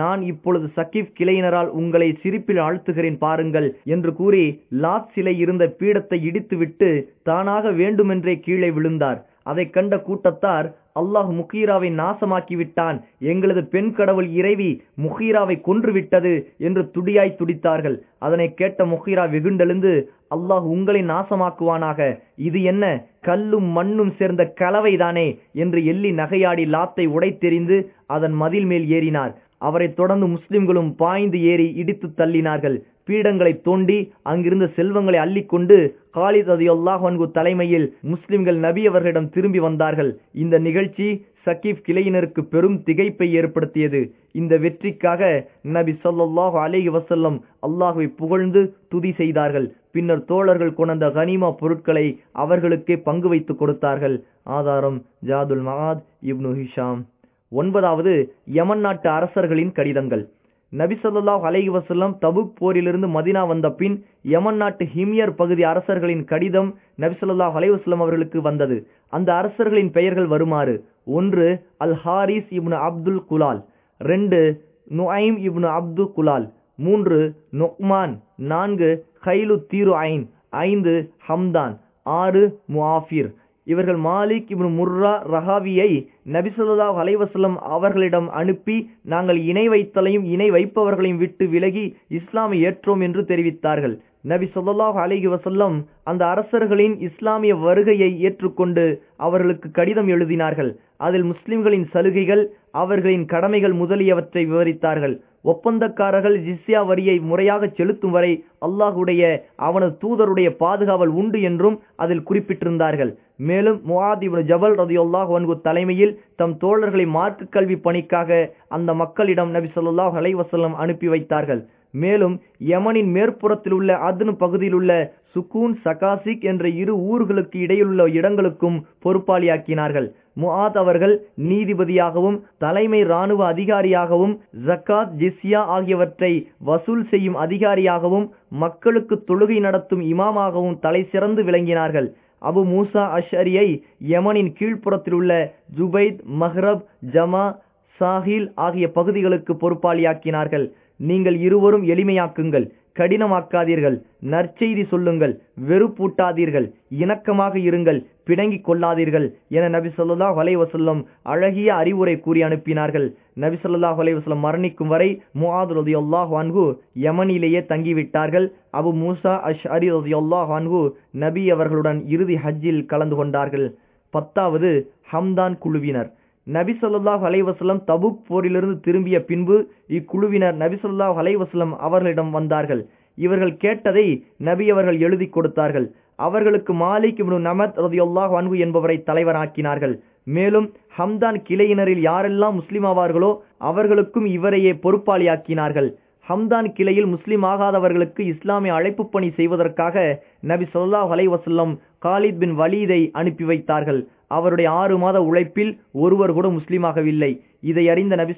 Speaker 1: நான் இப்பொழுது சகிப் கிளையினரால் உங்களை சிரிப்பில் ஆழ்த்துகிறேன் பாருங்கள் என்று கூறி லாத் சிலை இருந்த பீடத்தை இடித்துவிட்டு தானாக வேண்டுமென்றே கீழே விழுந்தார். அதை கண்ட கூட்டத்தார் அல்லாஹ் முகீராவை நாசமாக்கி விட்டான் எங்களது பெண் கடவுள் இறைவி முகீராவை கொன்று விட்டது என்று துடியாய் துடித்தார்கள். அதனை கேட்ட முகீரா வெகுண்டெழுந்து அல்லாஹ் உங்களை நாசமாக்குவானாக. இது என்ன? கல்லும் மண்ணும் சேர்ந்த கலவைதானே? என்று எள்ளி நகையாடி லாத்தை உடைத்தெறிந்து அதன் மதில் மேல் ஏறினார். அவரை தொடர்ந்து முஸ்லிம்களும் பாய்ந்து ஏறி இடித்து தள்ளினார்கள். பீடங்களை தோண்டி அங்கிருந்த செல்வங்களை அள்ளிக்கொண்டு காலித் அதியுல்லாஹ் அல்லாஹன்கு தலைமையில் முஸ்லிம்கள் நபி அவர்களிடம் திரும்பி வந்தார்கள். இந்த நிகழ்ச்சி சக்கீப் கிளையினருக்கு பெரும் திகைப்பை ஏற்படுத்தியது. இந்த வெற்றிக்காக நபி சொல்லாஹு அலேஹி வசல்லம் அல்லாஹுவை புகழ்ந்து துதி செய்தார்கள். பின்னர் தோழர்கள் கொண்ட கனிமா பொருட்களை அவர்களுக்கே பங்கு வைத்து கொடுத்தார்கள். ஆதாரம் ஜாதுல் மகாத் இப்னு ஹிஷாம். ஒன்பதாவது யமன் நாட்டு அரசர்களின் கடிதங்கள். நபிசல்லாஹ் அலைஹி வசல்லம் தபுக் போரிலிருந்து மதினா வந்த பின் யமன் நாட்டு ஹிமியர் பகுதி அரசர்களின் கடிதம் நபிசல்லாஹ் அலைவாஸ்லம் அவர்களுக்கு வந்தது. அந்த அரசர்களின் பெயர்கள் வருமாறு. ஒன்று அல் ஹாரிஸ் இப்னு அப்துல் குலால். ரெண்டு நுஐம் இப்னு அப்து குலால். மூன்று நொக்மான். நான்கு ஹைலு தீரு ஐன். ஐந்து ஹம்தான். ஆறு முஆஃபிர். இவர்கள் மாலிக் இப்னு முர்ரா ரஹாவியை நபிசல்லா அலைவசல்லம் அவர்களிடம் அனுப்பி நாங்கள் இணை வைத்தலையும் இணை வைப்பவர்களையும் விட்டு விலகி இஸ்லாமை ஏற்றோம் என்று தெரிவித்தார்கள். நபி சொல்லாஹ் அலிஹி வசல்லம் அந்த அரசர்களின் இஸ்லாமிய வருகையை ஏற்றுக்கொண்டு அவர்களுக்கு கடிதம் எழுதினார்கள். அதில் முஸ்லிம்களின் சலுகைகள் அவர்களின் கடமைகள் முதலியவற்றை விவரித்தார்கள். ஒப்பந்தக்காரர்கள் ஜிஸ்யா வரியை முறையாக செலுத்தும் வரை அல்லாஹுடைய அவனது தூதருடைய பாதுகாவல் உண்டு என்றும் அதில் குறிப்பிட்டிருந்தார்கள். மேலும் முஆத் ஜபல் ரதியுல்லாஹ் வன்கு தலைமையில் தம் தோழர்களை மார்க்க கல்வி பணிக்காக அந்த மக்களிடம் நபி சொல்லாஹ் அலைவசல்லம் அனுப்பி வைத்தார்கள். மேலும் யமனின் மேற்புறத்தில் உள்ள அதனு பகுதியில் உள்ள சுக்கூன் சகாசிக் என்ற இரு ஊர்களுக்கு இடையிலுள்ள இடங்களுக்கும் பொறுப்பாளியாக்கினார்கள். முஆத் அவர்கள் நீதிபதியாகவும் தலைமை இராணுவ அதிகாரியாகவும் ஜக்காத் ஜிஸ்யா ஆகியவற்றை வசூல் செய்யும் அதிகாரியாகவும் மக்களுக்கு தொழுகை நடத்தும் இமாமாகவும் தலை சிறந்து விளங்கினார்கள். அபு மூசா அஷ்அரியை யமனின் கீழ்ப்புறத்தில் உள்ள ஜுபைத் மஹ்ரப் ஜமா சாஹில் ஆகிய பகுதிகளுக்கு பொறுப்பாளியாக்கினார்கள். நீங்கள் இருவரும் எளிமையாக்குங்கள். கடினமாக்காதீர்கள். நற்செய்தி சொல்லுங்கள். வெறுப்பூட்டாதீர்கள். இணக்கமாக இருங்கள். பிணங்கிக் கொள்ளாதீர்கள் என நபி ஸல்லல்லாஹு அலைஹி அழகிய அறிவுரை கூறி அனுப்பினார்கள். நபி ஸல்லல்லாஹு அலைஹி மரணிக்கும் வரை முஆத் ரலியல்லாஹு அன்ஹு யமனிலேயே தங்கிவிட்டார்கள். அபு மூசா அஷ்அரி ரலியல்லாஹு வான்கு நபி அவர்களுடன் இறுதி ஹஜ்ஜில் கலந்து கொண்டார்கள். பத்தாவது ஹம்தான் குழுவினர். நபி சொல்லாஹ் அலைவாஸ்லம் தபுக் போரிலிருந்து திரும்பிய பின்பு இக்குழுவினர் நபி சொல்லாஹ் அலைவாஸ்லம் அவர்களிடம் வந்தார்கள். இவர்கள் கேட்டதை நபி அவர்கள் எழுதி கொடுத்தார்கள். அவர்களுக்கு மாலிக் இப்னு நமத் ரதியுல்லாஹ் அன்பு என்பவரை தலைவராக்கினார்கள். மேலும் ஹம்தான் கிளையினரில் யாரெல்லாம் முஸ்லிம் ஆவார்களோ அவர்களுக்கும் இவரையே பொறுப்பாளியாக்கினார்கள். ஹம்தான் கிளையில் முஸ்லிம் ஆகாதவர்களுக்கு இஸ்லாமிய அழைப்பு பணி செய்வதற்காக நபி சொல்லாஹ் அலைஹி காலித் பின் வலீதை அனுப்பி வைத்தார்கள். அவருடைய ஆறு மாத உழைப்பில் ஒருவர் கூட முஸ்லீமாகவில்லை. இதை அறிந்த நபி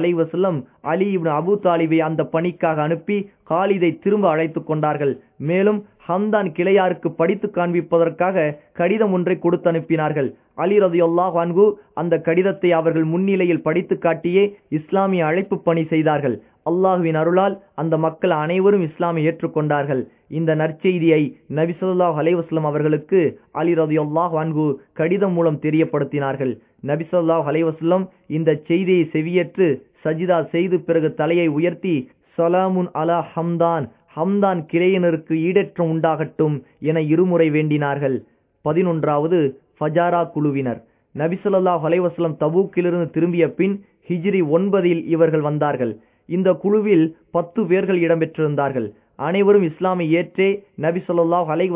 Speaker 1: அலைவசல்லம் அலி இப்னு அபூ தாலிபை அந்த பணிக்காக அனுப்பி காலிதை திரும்ப அழைத்து கொண்டார்கள். மேலும் ஹம்தான் கிளையாருக்கு படித்து காண்பிப்பதற்காக கடிதம் ஒன்றை கொடுத்து அனுப்பினார்கள். அலி ரதியுல்லாஹு வான்கு அந்த கடிதத்தை அவர்கள் முன்னிலையில் படித்து காட்டியே இஸ்லாமிய அழைப்பு பணி செய்தார்கள். அல்லாஹுவின் அருளால் அந்த மக்கள் அனைவரும் இஸ்லாமை ஏற்றுக்கொண்டார்கள். இந்த நற்செய்தியை நபிசல்லாஹ் அலைவாஸ்லம் அவர்களுக்கு அலி ரதியுல்லாஹ் வான்கு கடிதம் மூலம் தெரியப்படுத்தினார்கள். நபிசல்லாஹ் அலைவாஸ்லம் இந்த செய்தியை செவியேற்று சஜிதா செய்து பிறகு தலையை உயர்த்தி சலாமுன் அலா ஹம்தான் ஹம்தான் கிரையனருக்கு ஈடேற்றம் உண்டாகட்டும் என இருமுறை வேண்டினார்கள். பதினொன்றாவது ஃபஜாரா குழுவினர். நபிசல்லாஹ் அலைவாஸ்லம் தபூக்கிலிருந்து திரும்பிய பின் ஹிஜ்ரி ஒன்பதில் இவர்கள் வந்தார்கள். இந்த குழுவில் பத்து பேர்கள் இடம்பெற்றிருந்தார்கள். அனைவரும் இஸ்லாமை ஏற்றே நபி சொல்லாஹ் அலைஹி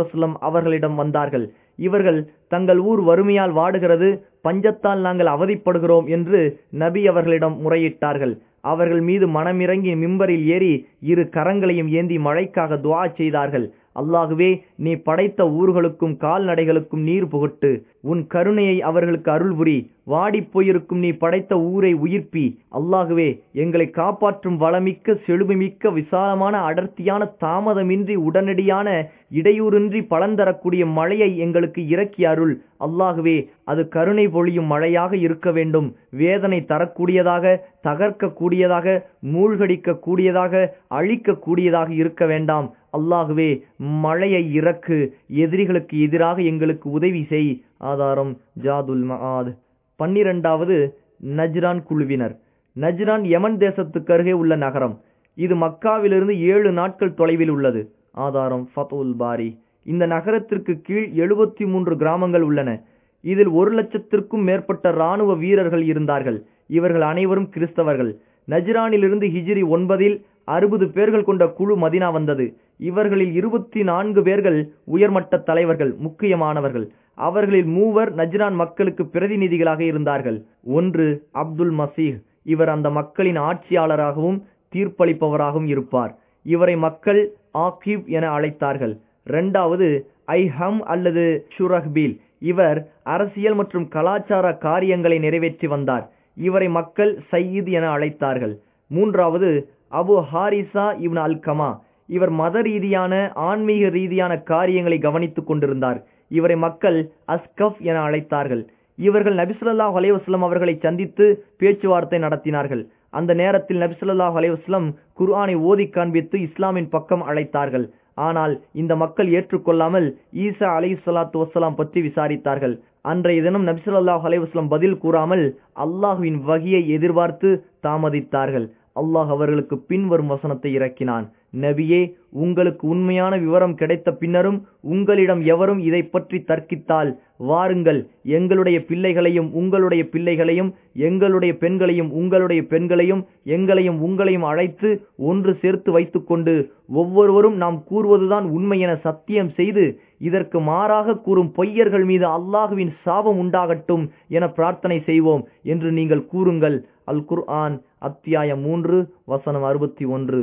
Speaker 1: அவர்களிடம் வந்தார்கள். இவர்கள் தங்கள் ஊர் வறுமையால் வாடுகிறது பஞ்சத்தால் நாங்கள் அவதிப்படுகிறோம் என்று நபி அவர்களிடம் முறையிட்டார்கள். அவர்கள் மீது மனமிறங்கி மிம்பரில் ஏறி இரு கரங்களையும் ஏந்தி மழைக்காக துவா செய்தார்கள். அல்லாகுவே நீ படைத்த ஊர்களுக்கும் கால்நடைகளுக்கும் நீர் புகட்டு. உன் கருணையை அவர்களுக்கு அருள்புரி. வாடிப் போயிருக்கும் நீ படைத்த ஊரை உயிர்ப்பி. அல்லாகுவே எங்களை காப்பாற்றும் வளமிக்க செழுமைமிக்க விசாலமான அடர்த்தியான தாமதமின்றி உடனடியான இடையூறின்றி பலன் தரக்கூடிய மழையை எங்களுக்கு இறக்கி அருள். அல்லாகுவே அது கருணை பொழியும் மழையாக இருக்க வேண்டும். வேதனை தரக்கூடியதாக தகர்க்கக்கூடியதாக மூழ்கடிக்க கூடியதாக அழிக்க கூடியதாக இருக்க வேண்டாம். அல்லாகவே மழையை இறக்கு எதிரிகளுக்கு எதிராக எங்களுக்கு உதவி செய். ஆதாரம் ஜாதுல் மஆத். பன்னிரெண்டாவது நஜ்ரான் குழுவினர். நஜ்ரான் யமன் தேசத்துக்கு அருகே உள்ள நகரம். இது மக்காவிலிருந்து ஏழு நாட்கள் தொலைவில் உள்ளது. ஆதாரம் ஃபத்துல் பாரி. இந்த நகரத்திற்கு கீழ் எழுபத்தி மூன்று கிராமங்கள் உள்ளன. இதில் ஒரு லட்சத்திற்கும் மேற்பட்ட இராணுவ வீரர்கள் இருந்தார்கள். இவர்கள் அனைவரும் கிறிஸ்தவர்கள். நஜ்ரானிலிருந்து ஹிஜிரி ஒன்பதில் அறுபது பேர்கள் கொண்ட குழு மதினா வந்தது. இவர்களில் இருபத்தி நான்கு பேர்கள் உயர்மட்ட தலைவர்கள் முக்கியமானவர்கள். அவர்களில் மூவர் நஜ்ரான் மக்களுக்கு பிரதிநிதிகளாக இருந்தார்கள். ஒன்று அப்துல் மசீஹ். இவர் அந்த மக்களின் ஆட்சியாளராகவும் தீர்ப்பளிப்பவராகவும் இருப்பார். இவரை மக்கள் ஆகிப் என அழைத்தார்கள். இரண்டாவது ஐஹம் அல்லது ஷுரஹ்பீல். இவர் அரசியல் மற்றும் கலாச்சார காரியங்களை நிறைவேற்றி வந்தார். இவரை மக்கள் சயீத் என அழைத்தார்கள். மூன்றாவது அபு ஹாரிசா இவன் அல்கமா இவர் மத ரீதியான ஆன்மீக ரீதியான காரியங்களை கவனித்துக் கொண்டிருந்தார். இவரை மக்கள் அஸ்கப் என அழைத்தார்கள். இவர்கள் நபிசுல்லா அலைவாஸ்லம் அவர்களை சந்தித்து பேச்சுவார்த்தை நடத்தினார்கள். அந்த நேரத்தில் நபிசுல்லா அலைவாஸ்லம் குர்ஆனை ஓதி காண்பித்து இஸ்லாமின் பக்கம் அழைத்தார்கள். ஆனால் இந்த மக்கள் ஏற்றுக்கொள்ளாமல் ஈசா அலை சலாத்து வசலாம் பற்றி விசாரித்தார்கள். அன்றைய தினம் நபிசுல்லாஹ் அலைவாஸ்லம் பதில் கூறாமல் அல்லாஹுவின் வகையை எதிர்பார்த்து தாமதித்தார்கள். அல்லாஹ் அவர்களுக்கு பின்வரும் வசனத்தை இறக்கினான். நபியே உங்களுக்கு உண்மையான விவரம் கிடைத்த பின்னரும் உங்களிடம் எவரும் இதை பற்றி தர்க்கித்தால் வாருங்கள் எங்களுடைய பிள்ளைகளையும் உங்களுடைய பிள்ளைகளையும் எங்களுடைய பெண்களையும் உங்களுடைய பெண்களையும் எங்களையும் உங்களையும் அழைத்து ஒன்று சேர்த்து வைத்துக்கொண்டு ஒவ்வொருவரும் நாம் கூறுவதுதான் உண்மை என சத்தியம் செய்து இதற்கு மாறாக கூறும் பொய்யர்கள் மீது அல்லாஹுவின் சாபம் உண்டாகட்டும் என பிரார்த்தனை செய்வோம் என்று நீங்கள் கூறுங்கள். அல் குர்ஆன் அத்தியாயம் மூன்று வசனம் அறுபத்தி ஒன்று.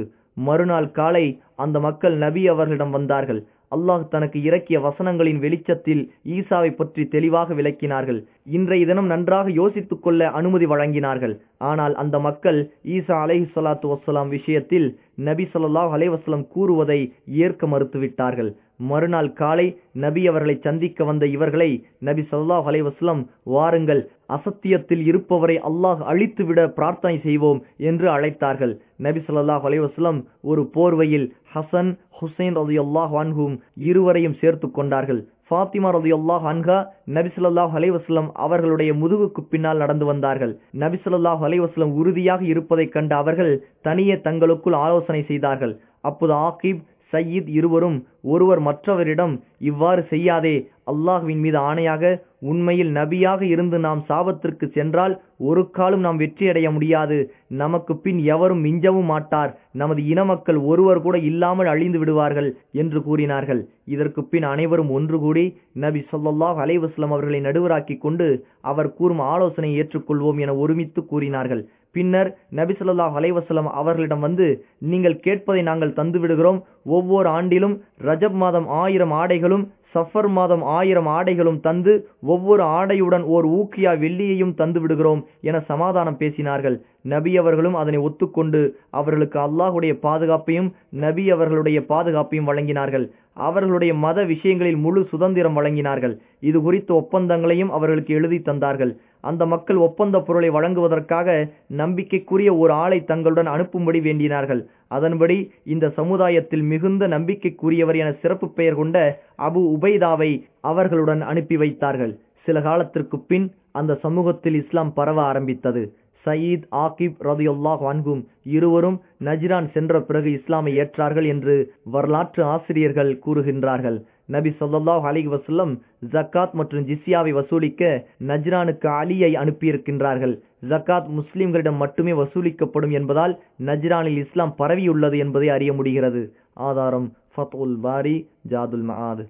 Speaker 1: மறுநாள் காலை அந்த மக்கள் நபி அவர்களிடம் வந்தார்கள். அல்லாஹ் தனக்கு இறக்கிய வசனங்களின் வெளிச்சத்தில் ஈசாவை பற்றி தெளிவாக விளக்கினார்கள். இன்றைய தினம் நன்றாக யோசித்துக் கொள்ள அனுமதி வழங்கினார்கள். ஆனால் அந்த மக்கள் ஈசா அலைஹி சலாத்து வசலாம் விஷயத்தில் நபி சொல்லாஹ் அலைஹி கூறுவதை ஏற்க மறுத்துவிட்டார்கள். மறுநாள் காலை நபி அவர்களை சந்திக்க வந்த இவர்களை நபி சல்லாஹ் அலைவாஸ்லம் வாருங்கள் அசத்தியத்தில் இருப்பவரை அல்லாஹ் அழித்துவிட பிரார்த்தனை செய்வோம் என்று அழைத்தார்கள். நபி ஸல்லல்லாஹு அலைவாஸ்லம் ஒரு போர்வையில் ஹசன் ஹுசைன் ரலியல்லாஹு அன்ஹும் இருவரையும் சேர்த்து கொண்டார்கள். ஃபாத்திமா ரலியல்லாஹு அன்ஹா நபி ஸல்லல்லாஹு அலைஹி அவர்களுடைய முதுகுக்கு பின்னால் நடந்து வந்தார்கள். நபி ஸல்லல்லாஹு உறுதியாக இருப்பதைக் கண்ட அவர்கள் தனியே தங்களுக்குள் ஆலோசனை செய்தார்கள். அப்போது ஆகிப் சயீத் இருவரும் ஒருவர் மற்றவரிடம் இவ்வாறு செய்யாதே அல்லாஹ்வின் மீது ஆணையாக உண்மையில் நபியாக இருந்து நாம் சாபத்திற்கு சென்றால் ஒரு காலம் நாம் வெற்றியடைய முடியாது. நமக்கு பின் எவரும் மிஞ்சவும் மாட்டார். நமது இன மக்கள் ஒருவர் கூட இல்லாமல் அழிந்து விடுவார்கள் என்று கூறினார்கள். இதற்கு பின் அனைவரும் ஒன்று கூடி நபி சொல்லல்லாஹ் அலைவாஸ்லம் அவர்களை நடுவராக்கி கொண்டு அவர் கூறும் ஆலோசனையை ஏற்றுக்கொள்வோம் என ஒருமித்து கூறினார்கள். பின்னர் நபிசல்லா அலைவசலம் அவர்களிடம் வந்து நீங்கள் கேட்பதை நாங்கள் தந்து விடுகிறோம் ஒவ்வொரு ஆண்டிலும் ரஜப் மாதம் ஆயிரம் ஆடைகளும் சஃபர் மாதம் ஆயிரம் ஆடைகளும் தந்து ஒவ்வொரு ஆடையுடன் ஓர் ஊக்கியா வெள்ளியையும் தந்து விடுகிறோம் என சமாதானம் பேசினார்கள். நபி அவர்களும் அதனை ஒத்துக்கொண்டு அவர்களுக்கு அல்லாஹுடைய பாதுகாப்பையும் நபி அவர்களுடைய பாதுகாப்பையும் வழங்கினார்கள். அவர்களுடைய மத விஷயங்களில் முழு சுதந்திரம் வழங்கினார்கள். இது குறித்த ஒப்பந்தங்களையும் அவர்களுக்கு எழுதி தந்தார்கள். அந்த மக்கள் ஒப்பந்த பொருளை வழங்குவதற்காக நம்பிக்கைக்குரிய ஒரு ஆளை தங்களுடன் அனுப்பும்படி வேண்டினார்கள். அதன்படி இந்த சமுதாயத்தில் மிகுந்த நம்பிக்கைக்குரியவர் என சிறப்பு பெயர் கொண்ட அபு உபைதாவை அவர்களுடன் அனுப்பி வைத்தார்கள். சில காலத்திற்கு பின் அந்த சமூகத்தில் இஸ்லாம் பரவ ஆரம்பித்தது. சயீத் ஆகிப் ரதியுல்லாஹ் அன்கும் இருவரும் நஜ்ரான் சென்ற பிறகு இஸ்லாமை ஏற்றார்கள் என்று வரலாற்று ஆசிரியர்கள் கூறுகின்றார்கள். நபி சொல்லாஹ் அலி வசல்லம் ஜக்காத் மற்றும் ஜிஸ்யாவை வசூலிக்க நஜ்ரானுக்கு அலியை அனுப்பியிருக்கின்றார்கள். ஜக்காத் முஸ்லிம்களிடம் மட்டுமே வசூலிக்கப்படும் என்பதால் நஜ்ரானில் இஸ்லாம் பரவியுள்ளது என்பதை அறிய முடிகிறது. ஆதாரம் ஃபத்உல் பாரி ஜாதுல் மஹாத்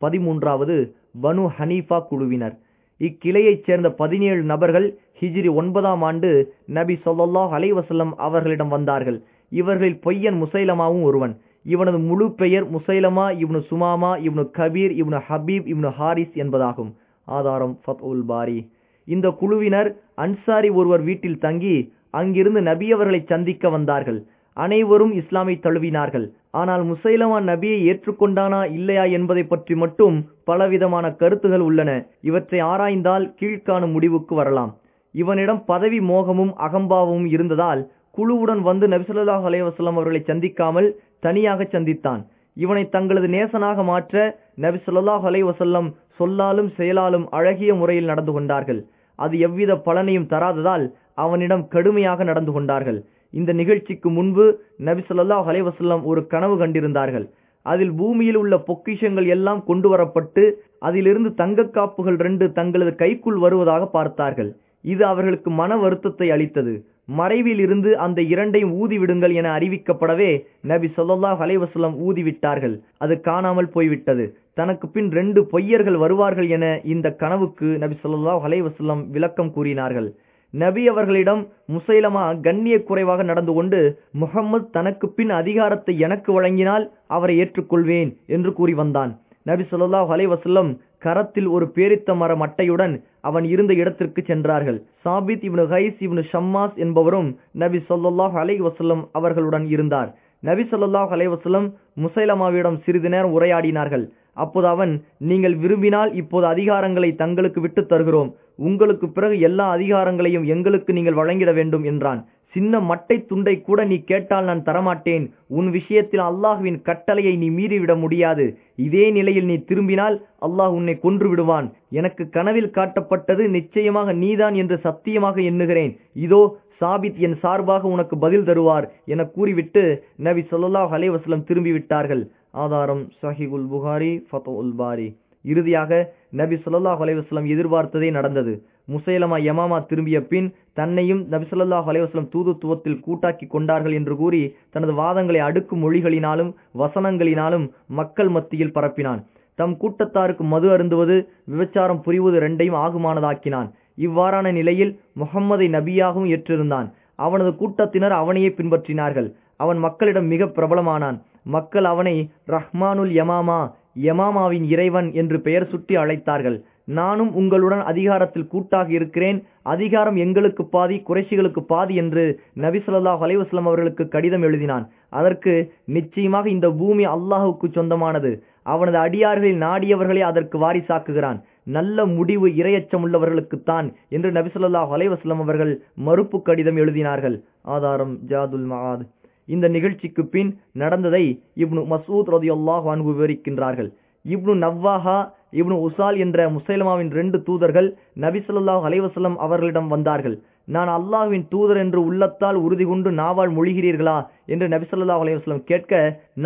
Speaker 1: பதிமூன்றாவது பனு ஹனீஃபா குழுவினர். இக்கிளையைச் சேர்ந்த பதினேழு நபர்கள் ஹிஜ்ரி ஒன்பதாம் ஆண்டு நபி சொல்லாஹ் அலைவசல்லம் அவர்களிடம் வந்தார்கள். இவர்களில் பொய்யன் முசைலமாவும் ஒருவன். இவனது முழு பெயர் முசைலமா இவனு சுமாமா இவனு கபீர் இவனு ஹபீப் இவனு ஹாரிஸ் என்பதாகும். ஆதாரம் ஃபத்உல் பாரி. இந்த குழுவினர் அன்சாரி ஒருவர் வீட்டில் தங்கி அங்கிருந்து நபியவர்களை சந்திக்க வந்தார்கள். அனைவரும் இஸ்லாமை தழுவினார்கள். ஆனால் முசைலமா நபியை ஏற்றுக்கொண்டானா இல்லையா என்பதை பற்றி மட்டும் பலவிதமான கருத்துகள் உள்ளன. இவற்றை ஆராய்ந்தால் கீழ்காணும் முடிவுக்கு வரலாம். இவனிடம் பதவி மோகமும் அகம்பாவமும் இருந்ததால் குழுவுடன் வந்து நபிசல்லாஹ் அலைவாஸ்லாம் அவர்களை சந்திக்காமல் தனியாக சந்தித்தான். இவனை தங்களது நேசனாக மாற்ற நபி சொல்லாஹ் அலைவசல்லம் சொல்லாலும் செயலாலும் அழகிய முறையில் நடந்து கொண்டார்கள். அது எவ்வித பலனையும் தராததால் அவனிடம் கடுமையாக நடந்து கொண்டார்கள். இந்த நிகழ்ச்சிக்கு முன்பு நபி சொல்லாஹ் அலைவசல்லம் ஒரு கனவு கண்டிருந்தார்கள். அதில் பூமியில் உள்ள பொக்கிஷங்கள் எல்லாம் கொண்டு வரப்பட்டு அதிலிருந்து தங்க காப்புகள் ரெண்டு தங்களது கைக்குள் வருவதாக பார்த்தார்கள். இது அவர்களுக்கு மன வருத்தத்தை அளித்தது. மறைவில் இருந்து அந்த இரண்டையும் ஊதிவிடுங்கள் என அறிவிக்கப்படவே நபி சொல்லாஹ் அலைவசல்லம் ஊதிவிட்டார்கள் அது காணாமல் போய்விட்டது. தனக்கு பின் ரெண்டு பொய்யர்கள் வருவார்கள் என இந்த கனவுக்கு நபி சொல்லாஹ் அலைவசல்லம் விளக்கம் கூறினார்கள். நபி அவர்களிடம் முசைலமா கண்ணிய குறைவாக நடந்து கொண்டு முகம்மது தனக்கு பின் அதிகாரத்தை எனக்கு வழங்கினால் அவரை ஏற்றுக்கொள்வேன் என்று கூறி வந்தான். நபி சொல்லாஹ் அலைவசல்லம் கரத்தில் ஒரு பேரித்த மர மட்டையுடன் அவன் இருந்த இடத்திற்கு சென்றார்கள். சாபித் இவனு ஹைஸ் இவனு ஷம்மாஸ் என்பவரும் நபி சொல்லாஹ் அலை வசல்லம் அவர்களுடன் இருந்தார். நபி சொல்லாஹ் அலை வசல்லம் முசைலமாவிடம் சிறிது நேரம் உரையாடினார்கள். அப்போது அவன் நீங்கள் விரும்பினால் இப்போது அதிகாரங்களை தங்களுக்கு விட்டு தருகிறோம். உங்களுக்கு பிறகு எல்லா அதிகாரங்களையும் எங்களுக்கு நீங்கள் வழங்கிட வேண்டும் என்றான். சின்ன மட்டை துண்டை கூட நீ கேட்டால் நான் தரமாட்டேன். உன் விஷயத்தில் அல்லாஹுவின் கட்டளையை நீ மீறிவிட முடியாது. இதே நிலையில் நீ திரும்பினால் அல்லாஹ் உன்னை கொன்று விடுவான் எனக்கு கனவில் காட்டப்பட்டது நிச்சயமாக நீதான் என்று சத்தியமாக எண்ணுகிறேன். இதோ சாபித் என் சார்பாக உனக்கு பதில் தருவார் என கூறிவிட்டு நபி சொல்லாஹ் அலைவாஸ்லம் திரும்பிவிட்டார்கள். திரும்பி விட்டார்கள் ஆதாரம் சஹிகுல் புகாரி ஃபதுல் பாரி. இறுதியாக நபி சொல்லாஹ் அலைவாஸ்லம் எதிர்பார்த்ததே நடந்தது. முசைலமா யமாமா திரும்பிய பின் தன்னையும் நபிசல்லாஹ் அலைவாஸ்லம் தூதுத்துவத்தில் கூட்டாக்கி கொண்டார்கள் என்று கூறி தனது வாதங்களை அடுக்கு மொழிகளினாலும் வசனங்களினாலும் மக்கள் மத்தியில் பரப்பினான். தம் கூட்டத்தாருக்கு மது அருந்துவது விபச்சாரம் புரிவது இரண்டையும் ஆகுமானதாக்கினான். இவ்வாறான நிலையில் முகம்மதை நபியாகவும் ஏற்றிருந்தான். அவனது கூட்டத்தினர் அவனையே பின்பற்றினார்கள். அவன் மக்களிடம் மிக பிரபலமானான். மக்கள் அவனை ரஹ்மானுல் யமாமா யமாமாவின் இறைவன் என்று பெயர் சுட்டி அழைத்தார்கள். நானும் உங்களுடன் அதிகாரத்தில் கூட்டாக இருக்கிறேன். அதிகாரம் எங்களுக்கு பாதி குறைஷிகளுக்கு பாதி என்று நபி ஸல்லல்லாஹு அலைஹி அவர்களுக்கு கடிதம் எழுதினான். அதற்கு நிச்சயமாக இந்த பூமி அல்லாஹுக்கு சொந்தமானது. அவனது அடியார்களில் நாடியவர்களே அதற்கு வாரிசாக்குகிறான். நல்ல முடிவு இரையச்சமுள்ளவர்களுக்குத்தான் என்று நபி ஸல்லல்லாஹு அலைஹி அவர்கள் மறுப்பு கடிதம் எழுதினார்கள். ஆதாரம் ஜாதுல் மகாத் இந்த நிகழ்ச்சிக்கு பின் நடந்ததை இப்னு மசூத் ரதியுல்லாஹ் அன்ஹு விவரிக்கின்றார்கள். இப்னு நவ்வாஹா இப்னு உசால் என்ற முசைலமாவின் ரெண்டு தூதர்கள் நபி ஸல்லல்லாஹு அவர்களிடம் வந்தார்கள். நான் அல்லாஹ்வின் தூதர் என்று உள்ளத்தால் உறுதி கொண்டு நாவால் மொழிகிறீர்களா என்று நபி அலைவாஸ்லம் கேட்க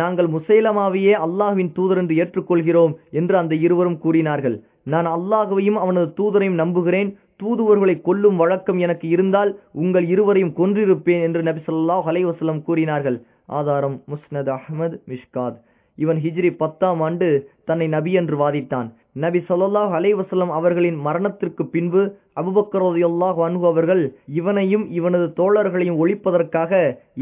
Speaker 1: நாங்கள் முசைலமாவையே அல்லாஹ்வின் தூதர் என்று ஏற்றுக்கொள்கிறோம் என்று அந்த இருவரும் கூறினார்கள். நான் அல்லாஹுவையும் அவனது தூதரையும் நம்புகிறேன். தூதுவர்களை கொல்லும் வழக்கம் எனக்கு இருந்தால் உங்கள் இருவரையும் கொன்றிருப்பேன் என்று நபிசல்லாஹ் அலைவாஸ்லம் கூறினார்கள். ஆதாரம் முஸ்னத் அஹமது மிஷ்காத். இவன் ஹிஜ்ரி பத்தாம் ஆண்டு தன்னை நபி என்று வாதிட்டான். நபி சொல்லாஹ் அலைவசலம் அவர்களின் மரணத்திற்கு பின்பு அபூபக்கர் ரலியல்லாஹு அவர்கள் இவனையும் இவனது தோழர்களையும் ஒழிப்பதற்காக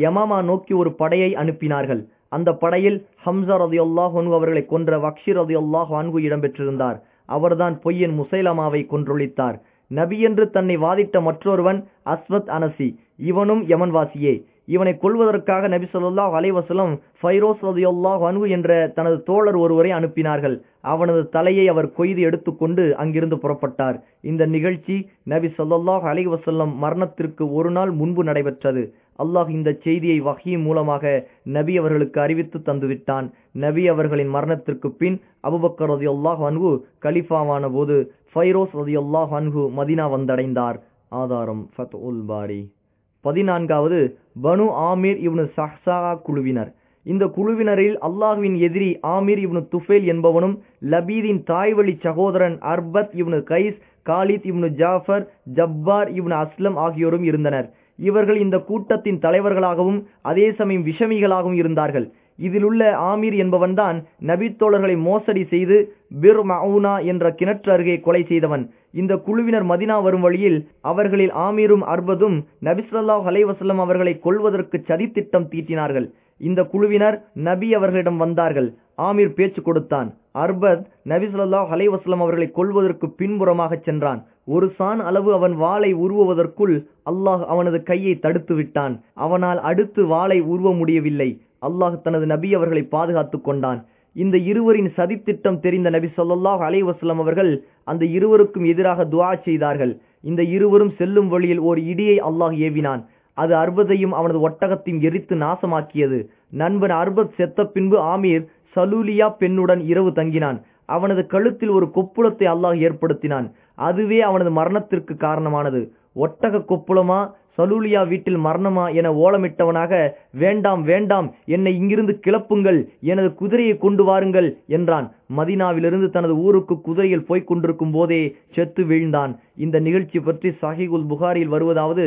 Speaker 1: யமாமா நோக்கி ஒரு படையை அனுப்பினார்கள். அந்த படையில் ஹம்சா ரலியல்லாஹு அன்ஹு அவர்களை கொன்ற வக்ஷி ரலியல்லாஹு அன்ஹு இடம்பெற்றிருந்தார். அவர்தான் பொய்யன் முசைலமாவை கொன்றொழித்தார். நபி என்று தன்னை வாதிட்ட மற்றொருவன் அஸ்வத் அனசி. இவனும் யமன்வாசியே. இவனை கொல்வதற்காக நபி ஸல்லல்லாஹு அலைஹி ஃபைரோஸ் ரதியுல்லாஹ் அன்ஹு என்ற தனது தோழர் ஒருவரை அனுப்பினார்கள். அவனது தலையை அவர் கொய்து எடுத்துக்கொண்டு அங்கிருந்து புறப்பட்டார். இந்த நிகழ்ச்சி நபி ஸல்லல்லாஹு அலைவசல்லம் மரணத்திற்கு ஒரு நாள் முன்பு நடைபெற்றது. அல்லாஹ் இந்த செய்தியை வஹீ மூலமாக நபி அவர்களுக்கு அறிவித்து தந்துவிட்டான். நபி அவர்களின் மரணத்திற்கு பின் அபுபக்கர் ரதியுல்லாஹ் அன்ஹு கலிஃபாவான போது ஃபைரோஸ் ரதியுல்லாஹ் அன்ஹு மதினா வந்தடைந்தார். ஆதாரம் ஃபத் உல் பாரி. பதினான்காவது பனு ஆமீர் இவனு சஹ்சா குழுவினர். இந்த குழுவினரில் அல்லாஹ்வின் எதிரி ஆமீர் இவ்னு துஃபேல் என்பவனும் லபீதின் தாய்வழி சகோதரன் Arbad ibn Qays Khalid ibn Jafar Jabbar ibn Aslam ஆகியோரும் இருந்தனர். இவர்கள் இந்த கூட்டத்தின் தலைவர்களாகவும் அதே சமயம் விஷமிகளாகவும் இருந்தார்கள். இதிலுள்ள ஆமீர் என்பவன்தான் நபித்தோழர்களை மோசடி செய்து பிர் மவுனா என்ற கிணற்று அருகே கொலை செய்தவன். இந்த குழுவினர் மதினா வரும் வழியில் அவர்களில் ஆமீரும் அர்பதும் நபிசல்லாஹ் அலைவசல்லம் அவர்களை கொல்வதற்கு சதித்திட்டம் தீட்டினார்கள். இந்த குழுவினர் நபி அவர்களிடம் வந்தார்கள். ஆமீர் பேச்சு கொடுத்தான். அர்பத் நபிசல்லாஹ் சொல்லாஹ் அவர்களை கொள்வதற்கு பின்புறமாக சென்றான். ஒரு சான் அளவு அவன் வாளை உருவுவதற்குள் அல்லாஹ் அவனது கையை தடுத்து விட்டான் அவனால் அடுத்து வாளை உருவ முடியவில்லை. அல்லாஹ் தனது நபி அவர்களை பாதுகாத்து கொண்டான். இந்த இருவரின் சதித்திட்டம் தெரிந்த நபி சொல்லாஹ் அலைவாஸ்லம் அவர்கள் அந்த இருவருக்கும் எதிராக துவா செய்தார்கள். இந்த இருவரும் செல்லும் வழியில் ஓர் இடியை அல்லாஹ் ஏவினான். அது அர்பதையும் அவனது ஒட்டகத்தையும் எரித்து நாசமாக்கியது. நண்பன் அர்பத் செத்த பின்பு ஆமீர் சலூலியா பெண்ணுடன் இரவு தங்கினான். அவனது கழுத்தில் ஒரு கொப்புளத்தை அல்லாஹ் ஏற்படுத்தினான். அதுவே அவனது மரணத்திற்கு காரணமானது. ஒட்டக கொப்புளமா சலூலியா வீட்டில் மரணமா என ஓலமிட்டவனாக வேண்டாம் வேண்டாம் என்னை இங்கிருந்து கிளப்புங்கள் எனது குதிரையை கொண்டு வாருங்கள் என்றான். மதினாவிலிருந்து தனது ஊருக்கு குதிரையில் போய்க் கொண்டிருக்கும் போதே செத்து வீழ்ந்தான். இந்த நிகழ்ச்சி பற்றி சஹிகுல் புகாரில் வருவதாவது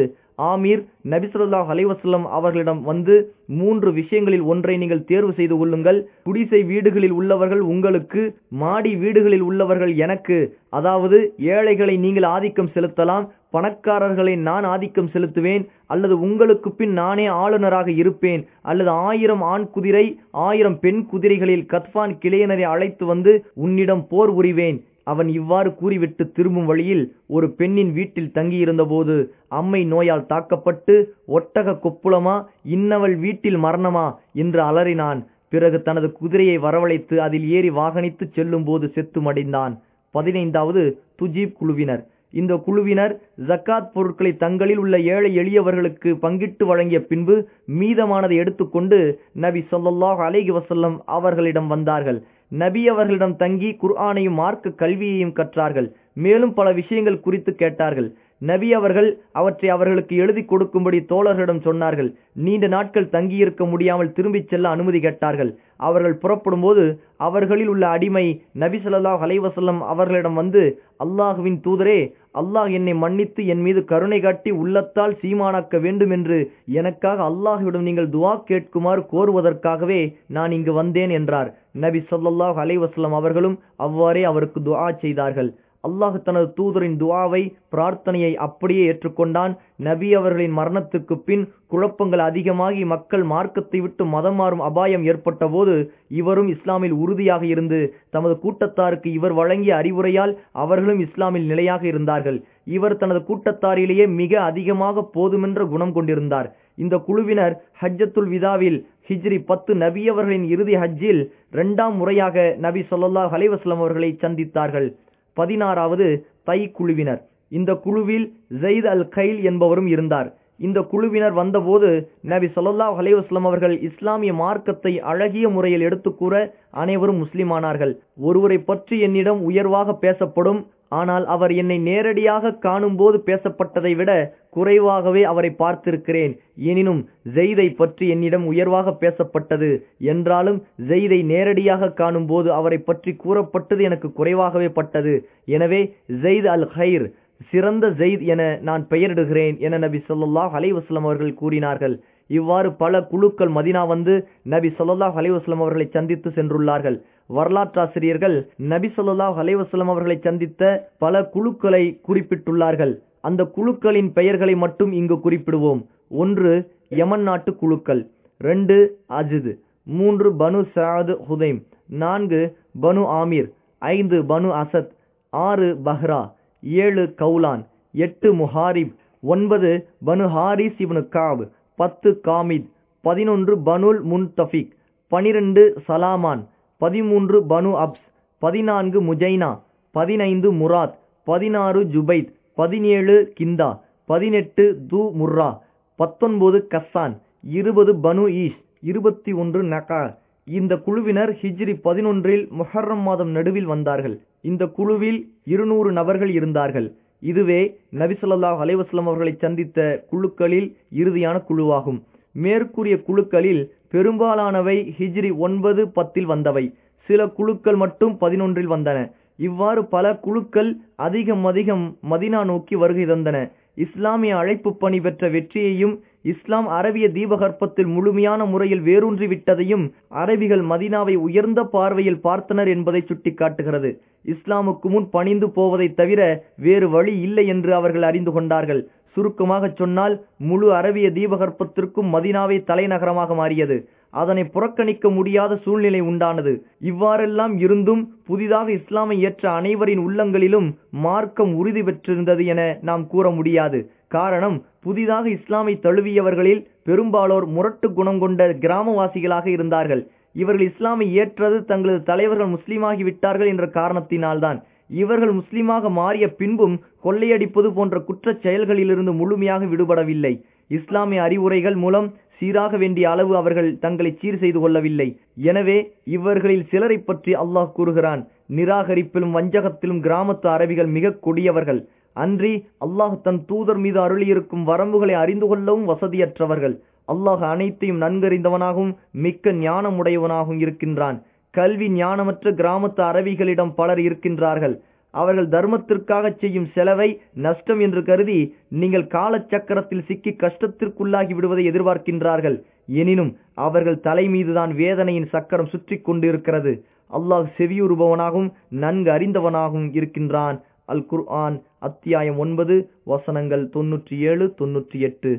Speaker 1: ஆமீர் நபிசுல்லா அலைவசல்லம் அவர்களிடம் வந்து மூன்று விஷயங்களில் ஒன்றை நீங்கள் தேர்வு செய்து கொள்ளுங்கள். குடிசை வீடுகளில் உள்ளவர்கள் உங்களுக்கு மாடி வீடுகளில் உள்ளவர்கள் எனக்கு அதாவது ஏழைகளை நீங்கள் ஆதிக்கம் செலுத்தலாம் பணக்காரர்களை நான் ஆதிக்கம் செலுத்துவேன் அல்லது உங்களுக்கு பின் நானே ஆளுநராக இருப்பேன் அல்லது ஆயிரம் ஆண் குதிரை ஆயிரம் பெண் குதிரைகளில் கத்பான் கிளையனரை அழைத்து வந்து உன்னிடம் போர் புரிவேன். அவன் இவ்வாறு கூறிவிட்டு திரும்பும் வழியில் ஒரு பெண்ணின் வீட்டில் தங்கியிருந்தபோது அம்மை நோயால் தாக்கப்பட்டு ஒட்டக கொப்புளமா இன்னவள் வீட்டில் மரணமா? என்று அலறினான். பிறகு தனது குதிரையை வரவழைத்து அதில் ஏறி வாகனித்து செல்லும் போது செத்து மடிந்தான் பதினைந்தாவது துஜீப் குழுவினர். இந்த குழுவினர் ஜக்காத் பொருட்களை தங்களில் உள்ள ஏழை எளியவர்களுக்கு பங்கிட்டு வழங்கிய பின்பு மீதமானதை எடுத்துக்கொண்டு நபி சொல்லாஹ் அலேஹி வசல்லம் அவர்களிடம் வந்தார்கள். நபி அவர்களிடம் தங்கி குர்ஆனையும் மார்க்க கல்வியையும் கற்றார்கள். மேலும் பல விஷயங்கள் குறித்து கேட்டார்கள். நபி அவர்கள் அவற்றை அவர்களுக்கு எழுதி கொடுக்கும்படி தோழர்களிடம் சொன்னார்கள். நீண்ட நாட்கள் தங்கியிருக்க முடியாமல் திரும்பிச் செல்ல அனுமதி கேட்டார்கள். அவர்கள் புறப்படும் போது அவர்களில் உள்ள அடிமை நபி சொல்லாஹ் அலைவசல்லம் அவர்களிடம் வந்து அல்லாஹுவின் தூதரே அல்லாஹ் என்னை மன்னித்து என் மீது கருணை காட்டி உள்ளத்தால் சீமானாக்க வேண்டும் என்று எனக்காக அல்லாஹுவிடம் நீங்கள் துவா கேட்குமாறு கோருவதற்காகவே நான் இங்கு வந்தேன் என்றார். நபி ஸல்லல்லாஹு அலைவசல்லம் அவர்களும் அவ்வாறே அவருக்கு துவா செய்தார்கள். அல்லாஹ் தனது தூதரின் துவாவை பிரார்த்தனையை அப்படியே ஏற்றுக்கொண்டான். நபி அவர்களின் மரணத்துக்கு பின் குழப்பங்கள் அதிகமாகி மக்கள் மார்க்கத்தை விட்டு மதம் மாறும் அபாயம் ஏற்பட்ட போது இவரும் இஸ்லாமில் உறுதியாக இருந்து தமது கூட்டத்தாருக்கு இவர் வழங்கிய அறிவுரையால் அவர்களும் இஸ்லாமில் நிலையாக இருந்தார்கள். இவர் தனது கூட்டத்தாரிலேயே மிக அதிகமாக போதுமென்ற குணம் கொண்டிருந்தார். இந்த குழுவினர் ஹஜ்ஜத்துல் விதாவில் ஹிஜ்ரி பத்து நபியவர்களின் இறுதி ஹஜ்ஜில் இரண்டாம் முறையாக நபி சொல்லல்லா அலைஹி அவர்களை சந்தித்தார்கள். பதினாறாவது தை குழுவினர் இந்த குழுவில் ஜெயித் அல் கைல் என்பவரும் இருந்தார். இந்த குழுவினர் வந்தபோது நபி சொல்லாஹ் அலைவாஸ்லம் அவர்கள் இஸ்லாமிய மார்க்கத்தை அழகிய முறையில் எடுத்து கூற அனைவரும் முஸ்லிமானார்கள். ஒருவரை பற்றி என்னிடம் உயர்வாக பேசப்படும் ஆனால் அவர் என்னை நேரடியாக காணும்போது பேசப்பட்டதை விட குறைவாகவே அவரை பார்த்திருக்கிறேன். எனினும் ஜெய்தை பற்றி என்னிடம் உயர்வாக பேசப்பட்டது. என்றாலும் ஜெய்தை நேரடியாக காணும்போது அவரை பற்றி கூறப்பட்டது எனக்கு குறைவாகவே பட்டது. எனவே ஜெயித் அல் ஹைர் சிறந்த ஜெயித் என நான் பெயரிடுகிறேன் என நபி சொல்லாஹ் அலைவாஸ்லம் அவர்கள் கூறினார்கள். இவ்வாறு பல குழுக்கள் மதினா வந்து நபி சொல்லாஹ் அலைவாஸ்லம் அவர்களை சந்தித்து சென்றுள்ளார்கள். வரலாற்றாசிரியர்கள் நபி சொல்லாஹ் அலைவாஸ்லம் அவர்களை சந்தித்த பல குழுக்களை குறிப்பிட்டுள்ளார்கள். அந்த குழுக்களின் பெயர்களை மட்டும் இங்கு குறிப்பிடுவோம். ஒன்று யமன் நாட்டு குழுக்கள் ரெண்டு அஜிது மூன்று பனு சாது ஹுதைம் நான்கு பனு ஆமீர் ஐந்து பனு அசத் ஆறு பஹ்ரா ஏழு கவுலான் எட்டு முஹாரிப் ஒன்பது பனு ஹாரிஸ் இவனு காவ் பத்து காமித் பதினொன்று பனுல் முன்தஃபிக் பனிரெண்டு சலாமான் பதிமூன்று பனு அப்ஸ் பதினான்கு முஜைனா பதினைந்து முராத் பதினாறு ஜுபைத் பதினேழு கிந்தா பதினெட்டு து முர்ரா பத்தொன்பது கஸ்ஸான் இருபது பனு ஈஷ் இருபத்தி ஒன்று நகா இந்த குழுவினர் ஹிஜ்ரி பதினொன்றில் முஹர்ரம் மாதம் நடுவில் வந்தார்கள். இந்த குழுவில் இருநூறு நபர்கள் இருந்தார்கள். இதுவே நபிசல்லாஹ் அலைவாஸ்லம் அவர்களை சந்தித்த குழுக்களில் இறுதியான குழுவாகும். மேற்கூறிய குழுக்களில் பெரும்பாலானவை ஹிஜ்ரி ஒன்பது பத்தில் வந்தவை. சில குழுக்கள் மட்டும் பதினொன்றில் வந்தன. இவ்வாறு பல குழுக்கள் அதிகம் அதிகம் மதினா நோக்கி வருகை தந்தன. இஸ்லாமிய அழைப்பு பணி பெற்ற வெற்றியையும் இஸ்லாம் அரபிய தீபகற்பத்தில் முழுமையான முறையில் வேரூன்றி விட்டதையும் அரபிகள் மதினாவை உயர்ந்த பார்வையில் பார்த்தனர் என்பதை சுட்டிக்காட்டுகிறது. இஸ்லாமுக்கு முன் பணிந்து போவதைத் தவிர வேறு வழி இல்லை என்று அவர்கள் அறிந்து கொண்டார்கள். சுருக்கமாகச் சொன்னால் முழு அரபிய தீபகற்பத்திற்கும் மதினாவை தலைநகரமாக மாறியது. அதனை புறக்கணிக்க முடியாத சூழ்நிலை உண்டானது. இவ்வாறெல்லாம் இருந்தும் புதிதாக இஸ்லாமை ஏற்ற அனைவரின் உள்ளங்களிலும் மார்க்கம் உறுதி பெற்றிருந்தது என நாம் கூற முடியாது. காரணம் புதிதாக இஸ்லாமை தழுவியவர்களில் பெரும்பாலோர் முரட்டு குணம் கொண்ட கிராமவாசிகளாக இருந்தார்கள். இவர்கள் இஸ்லாமை ஏற்றது தங்களது தலைவர்கள் முஸ்லீமாகி விட்டார்கள் என்ற காரணத்தினால்தான். இவர்கள் முஸ்லீமாக மாறிய பின்பும் கொள்ளையடிப்பது போன்ற குற்றச் செயல்களிலிருந்து முழுமையாக விடுபடவில்லை. இஸ்லாமிய அறிவுரைகள் மூலம் சீராக வேண்டிய அளவு அவர்கள் தங்களை சீர் செய்து கொள்ளவில்லை. எனவே இவர்களில் சிலரை பற்றி அல்லாஹ் கூறுகிறான். நிராகரிப்பிலும் வஞ்சகத்திலும் கிராமத்து அரபிகள் மிக கொடியவர்கள். அன்றி அல்லாஹ் தன் தூதர் மீது அருளியிருக்கும் வரம்புகளை அறிந்து கொள்ளவும் வசதியற்றவர்கள். அல்லாஹ் அனைத்தையும் நன்கறிந்தவனாகவும் மிக்க ஞானமுடையவனாகவும் இருக்கின்றான். கல்வி ஞானமற்ற கிராமத்து அரவிகளிடம் பலர் இருக்கின்றார்கள். அவர்கள் தர்மத்திற்காக செய்யும் செலவை நஷ்டம் என்று கருதி நீங்கள் காலச்சக்கரத்தில் சிக்கி கஷ்டத்திற்குள்ளாகி விடுவதை எதிர்பார்க்கின்றார்கள். எனினும் அவர்கள் தலை மீதுதான் வேதனையின் சக்கரம் சுற்றி கொண்டிருக்கிறது. அல்லாஹ் செவியுறுபவனாகவும் நன்கு அறிந்தவனாகவும் இருக்கின்றான். அல் குர்ஆன் அத்தியாயம் ஒன்பது வசனங்கள் தொன்னூற்றி ஏழு தொன்னூற்றி எட்டு.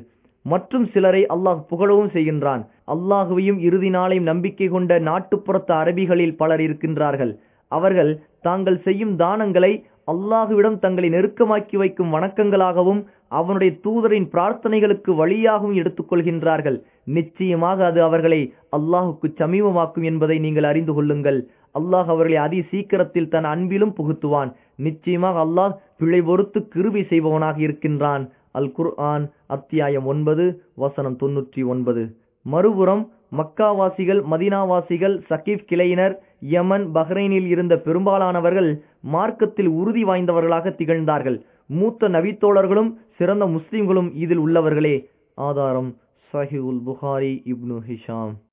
Speaker 1: மற்றும் சிலரை அல்லாஹ் புகழவும் செய்கின்றான். அல்லாஹுவையும் இறுதி நாளையும் நம்பிக்கை கொண்ட நாட்டுப்புறத்த அரபிகளில் பலர் இருக்கின்றார்கள். அவர்கள் தாங்கள் செய்யும் தானங்களை அல்லாஹுவிடம் தங்களை நெருக்கமாக்கி வைக்கும் வணக்கங்களாகவும் அவனுடைய தூதரின் பிரார்த்தனைகளுக்கு வழியாகவும் எடுத்துக்கொள்கின்றார்கள் நிச்சயமாக அது அவர்களை அல்லாஹுக்கு சமீபமாக்கும் என்பதை நீங்கள் அறிந்து கொள்ளுங்கள். அல்லாஹ் அவர்களை அதி சீக்கிரத்தில் தன் அன்பிலும் புகுத்துவான். நிச்சயமாக அல்லாஹ் பிழை பொறுத்து கிருபி செய்பவனாக இருக்கின்றான். அல் குர்ஆன் அத்தியாயம் ஒன்பது வசனம் தொன்னூற்றி ஒன்பது. மறுபுறம் மக்காவாசிகள் மதினாவாசிகள் சகீப் கிளையினர் யமன் பஹ்ரைனில் இருந்த பெரும்பாலானவர்கள் மார்க்கத்தில் உறுதி வாய்ந்தவர்களாக திகழ்ந்தார்கள். மூத்த நபித்தோழர்களும் சிறந்த முஸ்லிம்களும் இதில் உள்ளவர்களே. ஆதாரம் சஹிவுல் புகாரி இப்னு ஹிஷாம்.